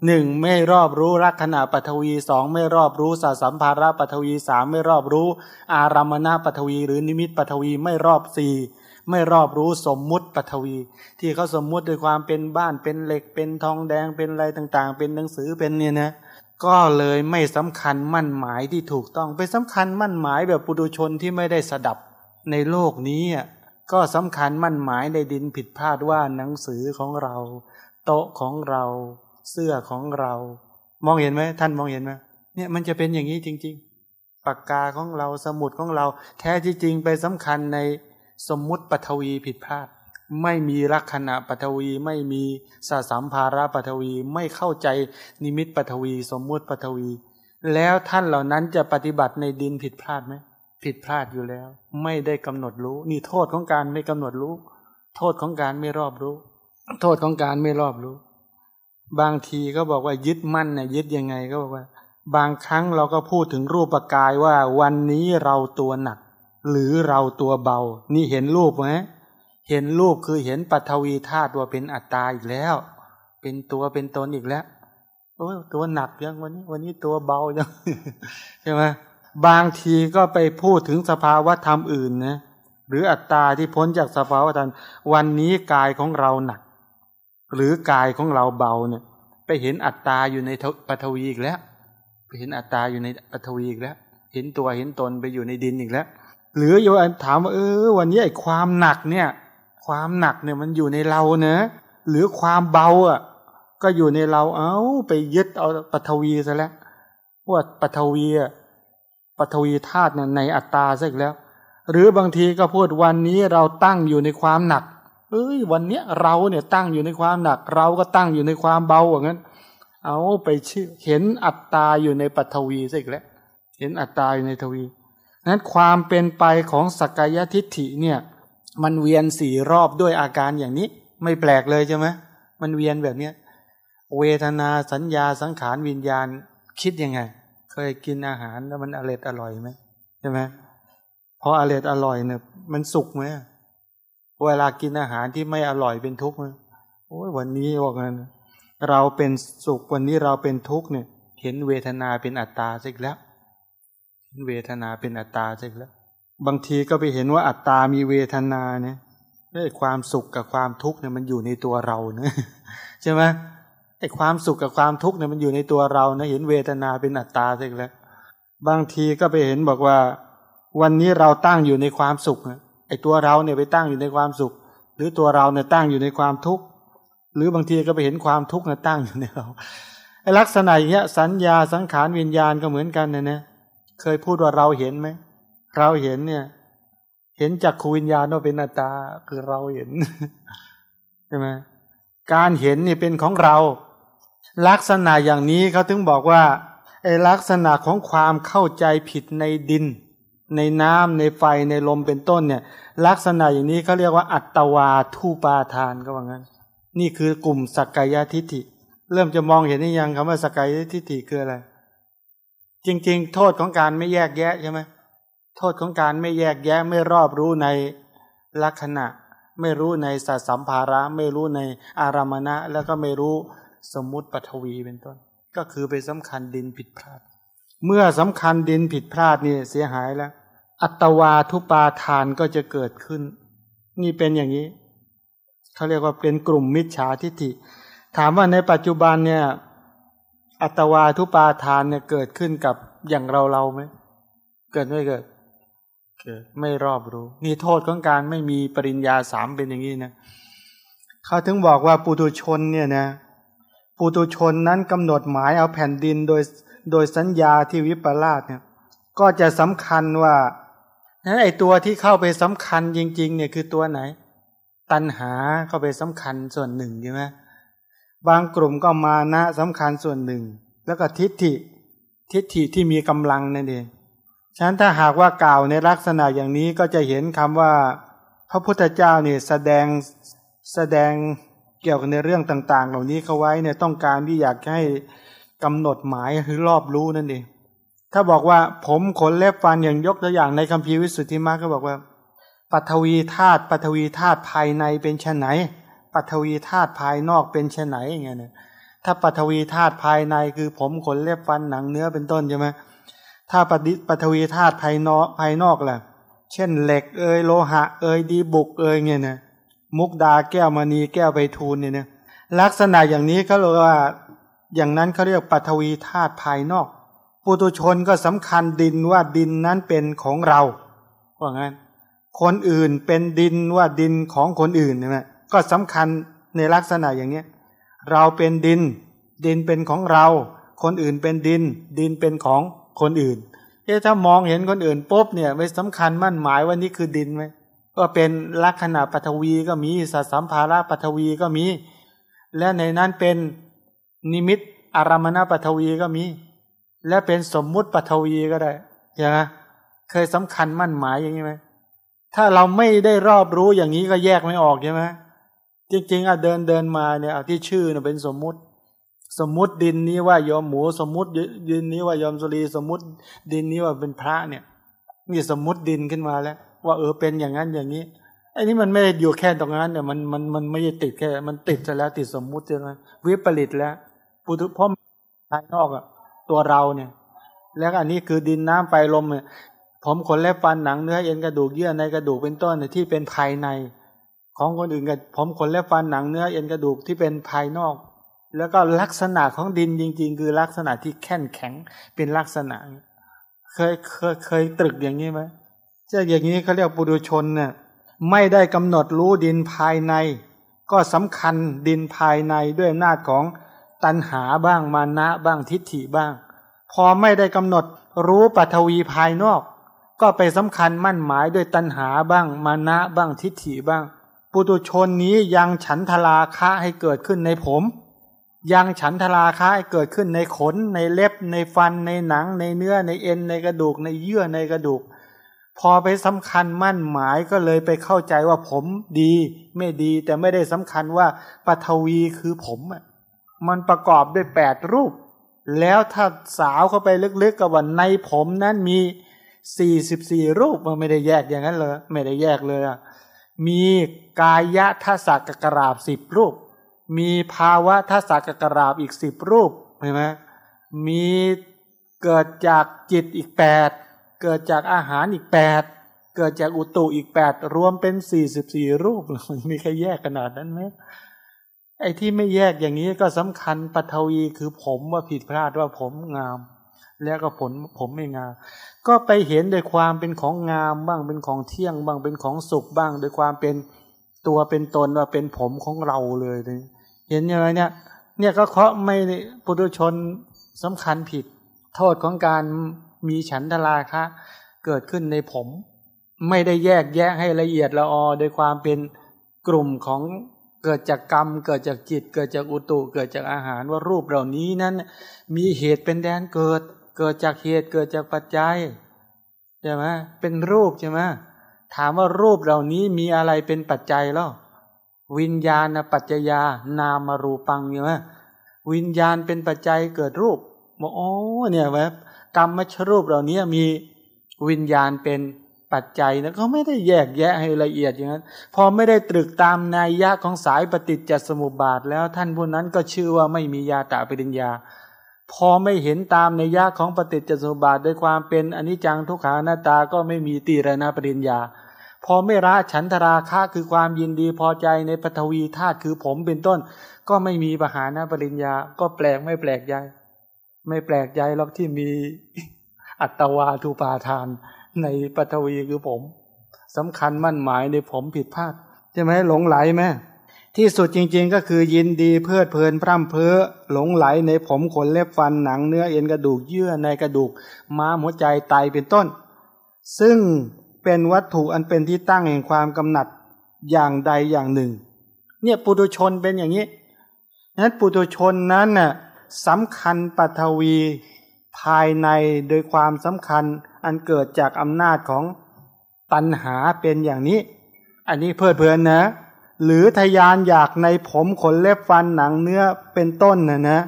หนึ่งไม่รอบรู้ลักษณะปฐวีสองไม่รอบรู้สัสัมภาระปฐวีสามไม่รอบรู้ อารามณปฐวี หรือนิมิตปฐวีไม่รอบสี่ไม่รอบรู้สมมุติปฐวี ที่เขาสมมุติด้วยความเป็นบ้านเป็นเหล็กเป็นทองแดงเป็นอะไรต่างๆ เป็นหนังสือเป็นเนี่ยนะ ก็เลยไม่สำคัญมั่นหมายที่ถูกต้องไปสำคัญมั่นหมายแบบปุถุชนที่ไม่ได้สดับในโลกนี้ก็สำคัญมั่นหมายในดินผิดพลาดว่าหนังสือของเรา โต๊ะของเรา เสื้อของเรา มองเห็นไหมท่านมองเห็นไหมเนี่ยมันจะเป็นอย่างนี้จริง ๆ ปากกาของเราสมุดของเรา แท้ที่จริงไปสำคัญในสมมุติปฐวีผิดพลาด ไม่มีลักษณะปฐวี ไม่มีสสัมภาระปฐวี ไม่เข้าใจนิมิตปฐวี สมมุติปฐวี แล้วท่านเหล่านั้นจะปฏิบัติในดินผิดพลาดไหมผิดพลาดอยู่แล้ว ไม่ได้กำหนดรู้ นี่โทษของการไม่กำหนดรู้ โทษของการไม่รอบรู้ โทษของการไม่รอบรู้ บางทีก็บอกว่ายึดมั่นเนี่ยยึดยังไงก็บอกว่า บางครั้งเราก็พูดถึงรูปกายว่า วันนี้เราตัวหนัก หรือเราตัวเบา นี่เห็นรูปไหม เห็นรูปคือเห็นปัทวีธาตุว่าเป็นอัตตาอีกแล้ว เป็นตัวเป็นตนอีกแล้วโอ้ตัวหนักยังวันนี้ วันนี้ตัวเบายังใช่ไหมบางทีก็ไปพูดถึงสภาวะธรรมอื่นนะหรืออัตตาที่พ้นจากสภาวะธรรมวันนี้กายของเราหนัก หรือกายของเราเบาเนี่ยไปเห็นอัตตาอยู่ในปฐวีอีกแล้ว ไปเห็นอัตตาอยู่ในปฐวีอีกแล้ว เห็นตัวเห็นตนไปอยู่ในดินอีกแล้ว หรือโยมถามว่าเออ วันนี้ไอ้ความหนักเนี่ย ความหนักเนี่ยมันอยู่ในเราเนะหรือความเบาอะ ก็อยู่ในเราเอา้าไปยึดเอาปฐวีซะแล้วว่าปฐวีปฐวีธาตุเนี่ยในอัตตาซะอีกแล้ว หรือบางทีก็พูดวันนี้เราตั้งอยู่ในความหนัก เอ้ย วันเนี้ยเราเนี่ยตั้งอยู่ในความหนัก เราก็ตั้งอยู่ในความเบาอย่างนั้น เอาไปชื่อเห็นอัตตาอยู่ในปัทวีซะอีกแล้ว เห็นอัตตาอยู่ในทวีนั้นความเป็นไปของสักกายทิฏฐิเนี่ย มันเวียนสี่รอบด้วยอาการอย่างนี้ ไม่แปลกเลยใช่ไหมมันเวียนแบบเนี้ยเวทนาสัญญาสังขารวิญญาณคิดยังไง เคยกินอาหารแล้วมันอร่อยอร่อยไหมใช่ไหมพออร่อยอร่อยเนี่ยมันสุกไหมเวลากินอาหารที่ไม่อร่อยเป็นทุกข์ไหมโอ้ยวันนี้ว่ากันเราเป็นสุขวันนี้เราเป็นทุกข์เนี่ย เห็นเวทนาเป็นอัตตาสิกแล้วเห็นเวทนาเป็นอัตตาสิกแล้ว บางทีก็ไปเห็นว่าอัตตามีเวทนาเนี่ยด้ความสุขกับความทุกข์เนี่ยมันอยู่ในตัวเราเนะใช่ไหมไอ้ความสุขกับความทุกข์เนี่ยมันอยู่ในตัวเรานะเห็นเวทนาเป็นอัตตาสิแล้วบางทีก็ไปเห็นบอกว่า วันนี้เราตั้งอยู่ในความสุขไอ้ตัวเราเนี่ยไปตั้งอยู่ในความสุข หรือตัวเราเนี่ยตั้งอยู่ในความทุกข์หรือบางทีก็ไปเห็นความทุกข์เนะตั้งอยู่ในเราไอ้ลักษณะอย่างเงี้ยสัญญาสังขารวิญญาณก็เหมือนกันนะเนี่ยเคยพูดว่าเราเห็นไหม เราเห็นเนี่ย เห็นจากขูวิญญาณว่าเป็นอัตตาคือเราเห็นใช่ไหมการเห็นนี่เป็นของเรา ลักษณะอย่างนี้เขาถึงบอกว่าไอ้ลักษณะของความเข้าใจผิดในดิน ในน้ำในไฟในลมเป็นต้นเนี่ย ลักษณะอย่างนี้เขาเรียกว่าอัตวาทูปาทานก็ว่างั้น นี่คือกลุ่มสักกายทิฏฐิ เริ่มจะมองเห็นได้ยังคำว่าสักกายทิฏฐิคืออะไร จริง ๆ โทษของการไม่แยกแยะใช่ไหม โทษของการไม่แยกแยะไม่รอบรู้ในลักษณะ ไม่รู้ในสัสัมภาระ ไม่รู้ในอารามณะ แล้วก็ไม่รู้สมมุติปฐวีเป็นต้น ก็คือไปสำคัญดินผิดพลาด เมื่อสำคัญดินผิดพลาดนี่เสียหายแล้ว อัตวาทุปาทานก็จะเกิดขึ้น นี่เป็นอย่างนี้เขาเรียกว่าเป็นกลุ่มมิจฉาทิฏฐิ ถามว่าในปัจจุบันเนี่ยอัตวาทุปาทานเนี่ยเกิดขึ้นกับอย่างเราเราไหมเกิดไม่เกิด ไม่รอบรู้ นี่โทษของการไม่มีปริญญาสามเป็นอย่างนี้นะเขาถึงบอกว่าปุตุชนเนี่ยนะปุตุชนนั้นกำหนดหมายเอาแผ่นดินโดยโดยสัญญาที่วิปลาสเนี่ยก็จะสำคัญว่านั้นไอตัวที่เข้าไปสำคัญจริง ๆ เนี่ยคือตัวไหน ตัณหาก็ไปสำคัญส่วนหนึ่งใช่ไหมบางกลุ่มก็มานะสำคัญส่วนหนึ่ง แล้วก็ทิฏฐิทิฏฐิที่มีกำลังนั่นเอง ฉะนั้นถ้าหากว่ากล่าวในลักษณะอย่างนี้ก็จะเห็นคำว่า พระพุทธเจ้าเนี่ยแสดงแสดงเกี่ยวกับในเรื่องต่าง ๆ เหล่านี้เขาไว้เนี่ยต้องการที่อยากให้กำหนดหมายคือรอบรู้นั่นเองถ้าบอกว่าผมขนเล็บฟันอย่างยกตัวอย่างในคัมภีร์วิสุทธิมรรคก็บอกว่าปัทวีธาตุปัทวีธาตุภายในเป็นชนไหนปัทวีธาตุภายนอกเป็นชนไหนอย่างเงี้ยถ้าปัทวีธาตุภายในคือผมขนเล็บฟันหนังเนื้อเป็นต้นใช่ไหม ถ้าปฏิปทวีธาตุภายนอกภายนอกแหละเช่นเหล็กเอยโลหะเอยดีบุกเอยเงี้ยนะมุกดาแก้วมณีแก้วใบทูลเนี่ยนะลักษณะอย่างนี้เขาเรียกว่าอย่างนั้นเขาเรียกปัทวีธาตุภายนอก ปุตุชนก็สำคัญดินว่าดินนั้นเป็นของเราว่างั้นคนอื่นเป็นดินว่าดินของคนอื่นใช่ไหมก็สำคัญในลักษณะอย่างเนี้ยเราเป็นดิน ดินเป็นของเรา คนอื่นเป็นดิน ดินเป็นของ คนอื่น เอ๊ะถ้ามองเห็นคนอื่นปุ๊บเนี่ยไม่สำคัญมั่นหมายว่านี่คือดินไหมก็เป็นลักษณะปฐวีก็มีสัสัมภาระปฐวีก็มี และในนั้นเป็นนิมิตอารมณปฐวีก็มี และเป็นสมมุติปฐวีก็ได้ใช่ไหมเคยสำคัญมั่นหมายอย่างนี้ไหมถ้าเราไม่ได้รอบรู้อย่างนี้ก็แยกไม่ออกใช่ไหมจริงๆอะเดินเดินมาเนี่ยที่ชื่อเนี่ยเป็นสมมุติ สมมุติดินนี้ว่ายอมหมู สมมุติดินนี้ว่ายอมสุรีสมมุติดินนี้ว่าเป็นพระเนี่ยนี่สมมุติดินขึ้นมาแล้ว ว่าเออเป็นอย่างนั้นอย่างนี้ไอ้นี่มันไม่ได้อยู่แค่ตรงนั้นเนี่ยมันมันมันไม่ได้ติดแค่ มันติดซะแล้วติดสมมุติใช่ไหมวิปริตแล้วปุถุพ่อภายนอกอะตัวเราเนี่ย แล้วอันนี้คือดินน้ำไฟลมเนี่ยผมขนเล็บฟันหนังเนื้อเอ็นกระดูกเยื่อในกระดูกเป็นต้นเนี่ยที่เป็นภายใน ของคนอื่นกับผมขนเล็บฟันหนังเนื้อเอ็นกระดูกที่เป็นภายนอก แล้วก็ลักษณะของดินจริง ๆ คือลักษณะที่แข็งแข็งเป็นลักษณะ เคยเคยเคยตรึกอย่างนี้ไหมจะอย่างนี้เขาเรียกปุถุชนเนี่ยไม่ได้กำหนดรู้ดินภายใน ก็สำคัญดินภายในด้วยอำนาจของตัณหาบ้างมานะบ้างทิฏฐิบ้าง พอไม่ได้กำหนดรู้ปัทวีภายนอก ก็ไปสำคัญมั่นหมายด้วยตัณหาบ้างมานะบ้างทิฏฐิบ้าง ปุตุชนนี้ยังฉันทราคะให้เกิดขึ้นในผม ยังฉันทราคะเกิดขึ้นในขนในเล็บในฟันในหนัง ในเนื้อในเอ็นในกระดูกในเยื่อในกระดูก พอไปสำคัญมั่นหมายก็เลยไปเข้าใจว่าผมดีไม่ดีแต่ไม่ได้สำคัญว่าปัทวีคือผมอะมันประกอบด้วยแปดรูป แล้วถ้าสาวเข้าไปลึกๆกับว่าในผมนั้นมีสี่สิบสี่รูปมันไม่ได้แยกอย่างนั้นเลย ไม่ได้แยกเลยมีกายะทัศกกราบสิบรูป มีภาวะทัศกกราบอีกสิบรูปเห็นไหมมีเกิดจากจิตอีกแปดเกิดจากอาหารอีกแปดเกิดจากอุตุอีกแปดรวมเป็นสี่สิบสี่รูปมีใครแยกขนาดนั้นไหมไอ้ที่ไม่แยกอย่างนี้ก็สำคัญปัทวีคือผมว่าผิดพลาดว่าผมงาม แล้วก็ผลผมไม่งาม ก็ไปเห็นโดยความเป็นของงามบ้างเป็นของเที่ยงบ้างเป็นของสุขบ้างโดยความเป็นตัวเป็นตนว่าเป็นผมของเราเลยเเห็นยังไงเนี่ย เนี่ยก็เคาะไม่ปุถุชนสำคัญผิด โทษของการมีฉันทราคะเกิดขึ้นในผม ไม่ได้แยกแยะให้ละเอียดละออโดยความเป็นกลุ่มของเกิดจากกรรม เกิดจากจิต เกิดจากอุตุ เกิดจากอาหารว่ารูปเหล่านี้นั้น มีเหตุเป็นแดนเกิด เกิดจากเหตุเกิดจากปัจจัยใช่ไหมเป็นรูปใช่ไหมถามว่ารูปเหล่านี้มีอะไรเป็นปัจจัยแล้ว วิญญาณปัจจยานามารูปังใช่ไหมวิญญาณเป็นปัจจัยเกิดรูปบอกอ๋อเนี่ยแบบกรรมมชรูปเหล่านี้มีวิญญาณเป็นปัจจัยนะเขาไม่ได้แยกแยะให้ละเอียดอย่างนั้น พอไม่ได้ตรึกตามนัยยะของสายปฏิจจสมุปบาท แล้วท่านผู้นั้นก็ชื่อว่าไม่มียาตะปริญญา พอไม่เห็นตามนัยยะของปฏิจจสมุปบาทด้วยความเป็นอนิจจังทุกขานาตาก็ไม่มีตีรณปริญญา พอไม่ละฉันทราคะคือความยินดีพอใจในปฐวีธาตุคือผมเป็นต้น ก็ไม่มีปหานาปริญญา ก็แปลกไม่แปลกใจไม่แปลกใจหรอกที่มีอัตวาทุปาทานในปฐวีคือผมสำคัญมั่นหมายในผมผิดพลาดใช่ไหมหลงไหลไหมที่สุดจริงๆก็คือยินดีเพลิดเพลินพร่ำเพ้อหลงไหลในผมขนเล็บฟันหนังเนื้อเอ็นกระดูกเยื่อในกระดูกม้ามหัวใจไตเป็นต้น ซึ่ง เป็นวัตถุอันเป็นที่ตั้งแห่งความกำหนัดอย่างใดอย่างหนึ่ง เนี่ยปุถุชนเป็นอย่างนี้นั้นปุถุชนนั้นน่ะสำคัญปัทวีภายในโดยความสำคัญอันเกิดจากอำนาจของตัณหาเป็นอย่างนี้ อันนี้เพื่อเพลินนะ หรือทยานอยากในผมขนเล็บฟันหนังเนื้อเป็นต้นนะนะ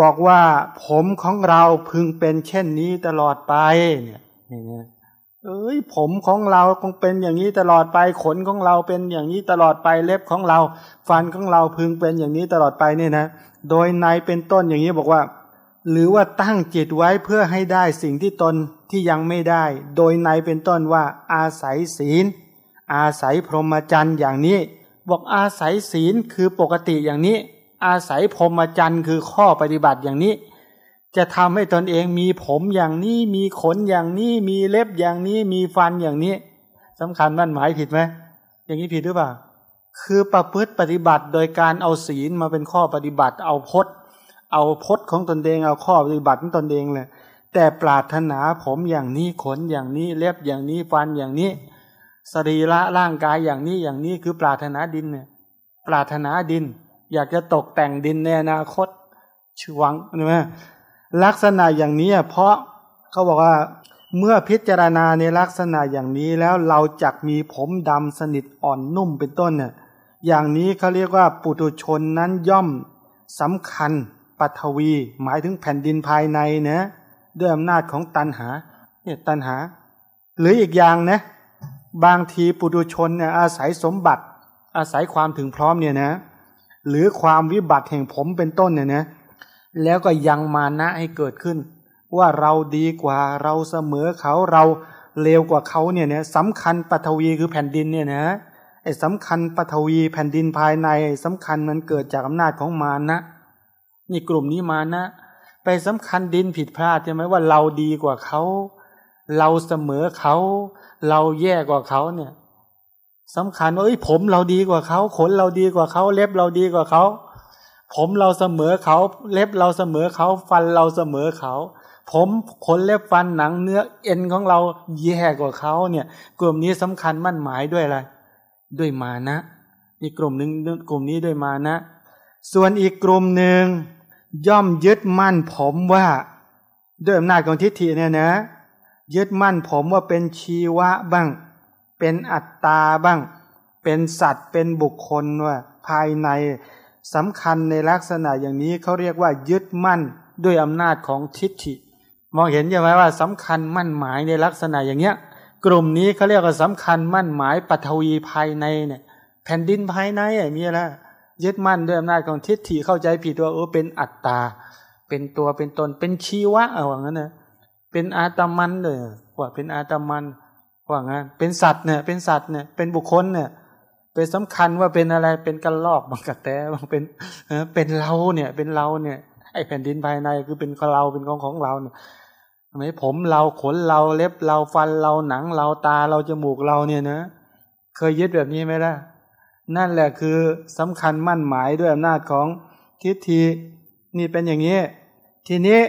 บอกว่าผมของเราพึงเป็นเช่นนี้ตลอดไปเนี่ยนี่ เอ้ยผมของเราคงเป็นอย่างนี้ตลอดไปขนของเราเป็นอย่างนี้ตลอดไปเล็บของเรา ฟันของเราพึงเป็นอย่างนี้ตลอดไปเนี่ยนะ โดยในเป็นต้นอย่างนี้บอกว่า หรือว่าตั้งจิตไว้เพื่อให้ได้สิ่งที่ตนที่ยังไม่ได้ โดยในเป็นต้นว่า อาศัยศีล อาศัยพรหมจรรย์อย่างนี้ บอกอาศัยศีลคือปกติอย่างนี้ อาศัยพรหมจรรย์คือข้อปฏิบัติอย่างนี้ จะทำให้ตนเองมีผมอย่างนี้ มีขนอย่างนี้ มีเล็บอย่างนี้ มีฟันอย่างนี้สำคัญมั่นหมายผิดไหมอย่างนี้ผิดหรือเปล่า คือประพฤติปฏิบัติโดยการเอาศีลมาเป็นข้อปฏิบัติ เอาพจน์ เอาพจน์ของตนเอง เอาข้อปฏิบัติของตนเองเลยแต่ปรารถนาผมอย่างนี้ขนอย่างนี้เล็บอย่างนี้ฟันอย่างนี้ สรีระร่างกายอย่างนี้อย่างนี้คือปรารถนาดินเนี่ยปรารถนาดิน อยากจะตกแต่งดินในอนาคตชวังใช่ไหม ลักษณะอย่างนี้เพราะเขาบอกว่าเมื่อพิจารณาในลักษณะอย่างนี้แล้วเราจักมีผมดำสนิทอ่อนนุ่มเป็นต้นเนี่ยอย่างนี้เขาเรียกว่าปุถุชนนั้นย่อมสำคัญปัทวี หมายถึงแผ่นดินภายในนะด้วยอำนาจของตันหาเนี่ยตันหา หรืออีกอย่างนะบางทีปุถุชนเนี่ยอาศัยสมบัติ อาศัยความถึงพร้อมเนี่ยนะหรือความวิบัติแห่งผมเป็นต้นเนี่ยนะ แล้วก็ยังมานะให้เกิดขึ้น ว่าเราดีกว่าเราเสมอเขาเราเลวกว่าเขาเนี่ยนะสำคัญปฐวีคือแผ่นดินเนี่ยนะไอ้สำคัญปฐวีแผ่นดินภายในสำคัญมันเกิดจากอำนาจของมานะนี่กลุ่มนี้มานะ ไปสำคัญดินผิดพลาดใช่ไหมว่าเราดีกว่าเขา เราเสมอเขา เราแย่กว่าเขาเนี่ยสำคัญว่าเอ้ยผมเราดีกว่าเขาขนเราดีกว่าเขา เล็บเราดีกว่าเขา ผมเราเสมอเขาเล็บเราเสมอเขาฟันเราเสมอเขา ผมขนเล็บฟันหนังเนื้อเอ็นของเราแย่กว่าเขาเนี่ย กลุ่มนี้สำคัญมั่นหมายด้วยอะไร ด้วยมานะอีกกลุ่มหนึ่งกลุ่มนี้ด้วยมานะ ส่วนอีกกลุ่มหนึ่งย่อมยึดมั่นผมว่า ด้วยอำนาจของทิฏฐิเนี่ยนะ ยึดมั่นผมว่าเป็นชีวะบ้าง เป็นอัตตาบ้าง เป็นสัตว์เป็นบุคคลว่าภายใน สำคัญในลักษณะอย่างนี้เขาเรียกว่ายึดมั่นด้วยอำนาจของทิฏฐิ มองเห็นใช่ไหมว่าสำคัญมั่นหมายในลักษณะอย่างเนี้ย กลุ่มนี้เขาเรียกว่าสำคัญมั่นหมายปัทวีภายในเนี่ยแผ่นดินภายในอะมีอะไรยึดมั่นด้วยอำนาจของทิฏฐิเข้าใจผิดว่าโอ้เป็นอัตตา เป็นตัวเป็นตนเป็นชีวะเอาว่างั้นนะเป็นอาตมันเลยว่าเป็นอาตมันว่างั้นเป็นสัตว์เนี่ยเป็นสัตว์เนี่ยเป็นบุคคลเนี่ย เป็นสำคัญว่าเป็นอะไรเป็นกระลอกบางกระแตบางเป็นเป็นเราเนี่ย เป็นเราเนี่ยไอแผ่นดินภายในคือเป็นของเราเป็นของของเราเนี่ยทำไมผมเราขนเราเล็บเราฟันเราหนังเราตาเราจมูกเราเนี่ยนะ เคยยึดแบบนี้ไหมล่ะ นั่นแหละคือสำคัญมั่นหมายด้วยอำนาจของทิฏฐินี่เป็นอย่างนี้ ทีนี้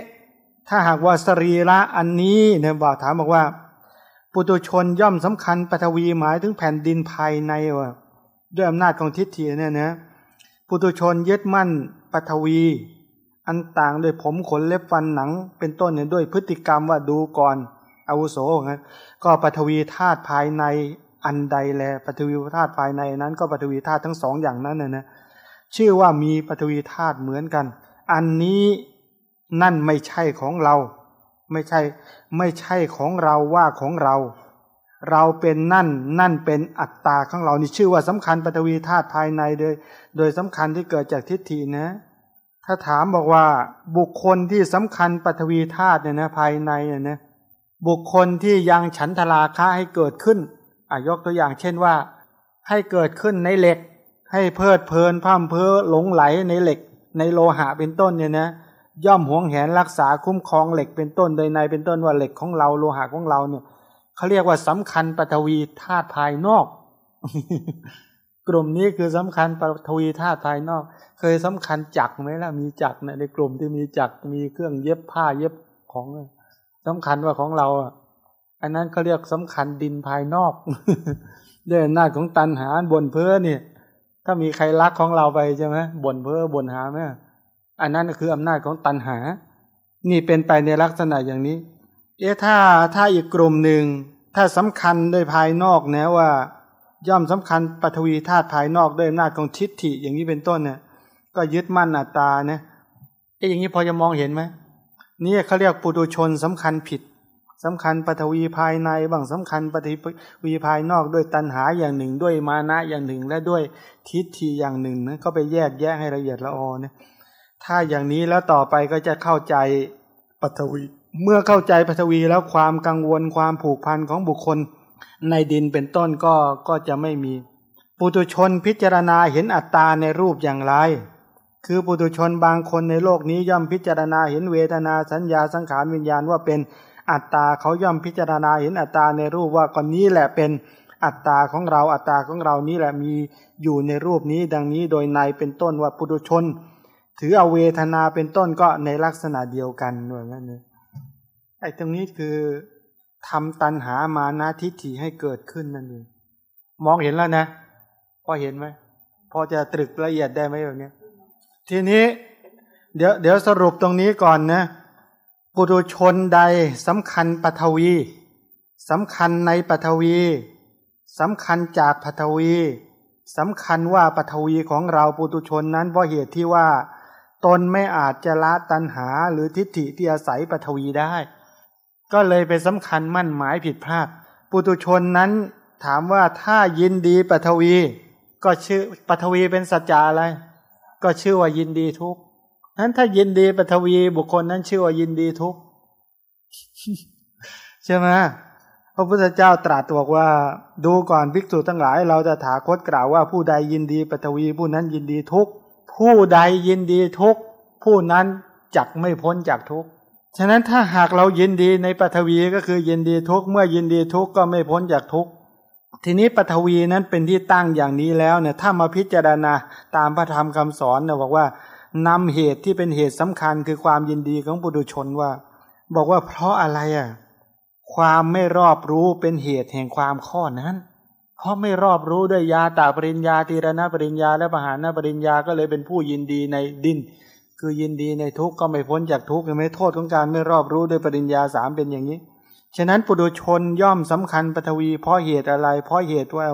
ถ้าหากว่าสรีระอันนี้เนี่ยบอกถามบอกว่า ปุตุชนย่อมสำคัญปฐวีหมายถึงแผ่นดินภายในว่า ด้วยอำนาจของทิฏฐิเนี่ยนะปุตุชนยึดมั่นปฐวี อันต่างโดยผมขนเล็บฟันหนัง เป็นต้นเนี่ยด้วยพฤติกรรมว่าดูก่อนอาวุโสงั้นก็ปฐวีธาตุภายในอันใดแลปฐวีธาตุภายในนั้น ก็ปฐวีธาตุทั้งสองอย่างนั้นนะนะชื่อว่ามีปฐวีธาตุเหมือนกัน อันนี้นั่นไม่ใช่ของเรา ไม่ใช่ไม่ใช่ของเราว่าของเรา เราเป็นนั่นนั่นเป็นอัตตาของเรานี่ชื่อว่าสำคัญปฐวีธาตุภายในโดย โดยสำคัญที่เกิดจากทิฏฐินะ ถ้าถามบอกว่าบุคคลที่สำคัญปฐวีธาตุเนี่ยนะภายในเนี่ยนะบุคคลที่ยังฉันทราคะให้เกิดขึ้นอายกตัวอย่างเช่นว่า ให้เกิดขึ้นในเหล็ก ให้เพลิดเพลินพั่มเพ้อหลงไหลในเหล็ก ในโลหะเป็นต้นเนี่ยนะย่อมหวงแหนรักษาคุ้มครองเหล็กเป็นต้นโดยในเป็นต้นว่าเหล็กของเราโลหะของเราเนี่ย เขาเรียกว่าสำคัญปฐวีธาตุภายนอก กลุ่มนี้คือสำคัญปฐวีธาตุภายนอก เคยสำคัญจักไหมล่ะมีจักเนี่ยในกลุ่มที่มีจักมีเครื่องเย็บผ้าเย็บของสำคัญว่าของเราอะอันนั้นเขาเรียกสำคัญดินภายนอกด้วยอำนาจของตันหาบนเพ้อเนี่ย ถ้ามีใครรักของเราไปใช่ไหมบนเพ้อบนหาไหมอันนั้นคืออำนาจของตันหา นี่เป็นไปในลักษณะอย่างนี้ เอ๊ะถ้าถ้าอีกกลุ่มหนึ่ง ถ้าสำคัญโดยภายนอกนะว่า ย่อมสำคัญปฐวีธาตุภายนอกด้วยอำนาจของทิฏฐิอย่างนี้เป็นต้นเนี่ยก็ยึดมั่นอัตตาเนี่ยเอ๊ะอย่างนี้พอจะมองเห็นไหมนี่เขาเรียกปุถุชนสำคัญผิดสำคัญปฐวีภายในบางสำคัญปฐวีภายนอกด้วยตัณหาอย่างหนึ่ง ด้วยมานะอย่างหนึ่ง และด้วยทิฏฐิอย่างหนึ่งนะก็ไปแยกแยะให้ละเอียดละออเนี่ยถ้าอย่างนี้แล้วต่อไปก็จะเข้าใจปฐวี เมื่อเข้าใจปฐวีแล้วความกังวลความผูกพันของบุคคลในดินเป็นต้นก็ก็จะไม่มี ปุตุชนพิจารณาเห็นอัตตาในรูปอย่างไร คือปุตุชนบางคนในโลกนี้ย่อมพิจารณาเห็นเวทนาสัญญาสังขารวิญญาณว่าเป็นอัตตาเขาย่อมพิจารณาเห็นอัตตาในรูปว่าก่อนนี้แหละเป็นอัตตาของเราอัตตาของเรานี้แหละมีอยู่ในรูปนี้ดังนี้โดยในเป็นต้นว่าปุตุชน ถือเอาเวทนาเป็นต้นก็ในลักษณะเดียวกันด้วยนั่นเอง ไอ้ตรงนี้คือทำตันหามานาทิฏฐิให้เกิดขึ้นนั่นเองมองเห็นแล้วนะ พอเห็นไหม พอจะตรึกละเอียดได้ไหมแบบนี้ทีนี้ เดี๋ยวเดี๋ยวสรุปตรงนี้ก่อนนะปุถุชนใดสำคัญปฐวีสำคัญในปฐวีสำคัญจากปฐวีสำคัญว่าปฐวีของเราปุถุชนนั้นเพราะเหตุที่ว่า ตนไม่อาจจะละตัณหาหรือทิฏฐิที่อาศัยปฐวีได้ ก็เลยไปสำคัญมั่นหมายผิดพลาด ปุตุชนนั้นถามว่าถ้ายินดีปฐวี ก็ชื่อปฐวีเป็นสัจจะอะไร ก็ชื่อว่ายินดีทุกนั้นถ้ายินดีปฐวีบุคคลนั้นชื่อว่ายินดีทุกใช่ไหมพระพุทธเจ้าตรัสบอกว่า ดูก่อนภิกษุทั้งหลาย เราจะถาคตกล่าวว่าผู้ใดยินดีปฐวีผู้นั้นยินดีทุกผู้ใดยินดีทุกผู้นั้นจักไม่พ้นจากทุกข์ ฉะนั้นถ้าหากเรายินดีในปฐวีก็คือยินดีทุกเมื่อยินดีทุกก็ไม่พ้นจากทุกทีนี้ปฐวีนั้นเป็นที่ตั้งอย่างนี้แล้วเนี่ยถ้ามาพิจารณาตามพระธรรมคำสอนเนี่ยบอกว่านำเหตุที่เป็นเหตุสำคัญคือความยินดีของปุถุชนว่า บอกว่าเพราะอะไรอะความไม่รอบรู้เป็นเหตุแห่งความข้อนั้น เพราะไม่รอบรู้ด้วยยาตาปริญญาตีรณปริญญาและปหานาปริญญาก็เลยเป็นผู้ยินดีในดิน คือยินดีในทุกข์ก็ไม่พ้นจากทุกข์ไม่โทษของการไม่รอบรู้ด้วยปริญญาสามเป็นอย่างนี้ ฉะนั้นปุถุชนย่อมสำคัญปฐวีเพราะเหตุอะไร เพราะเหตุว่า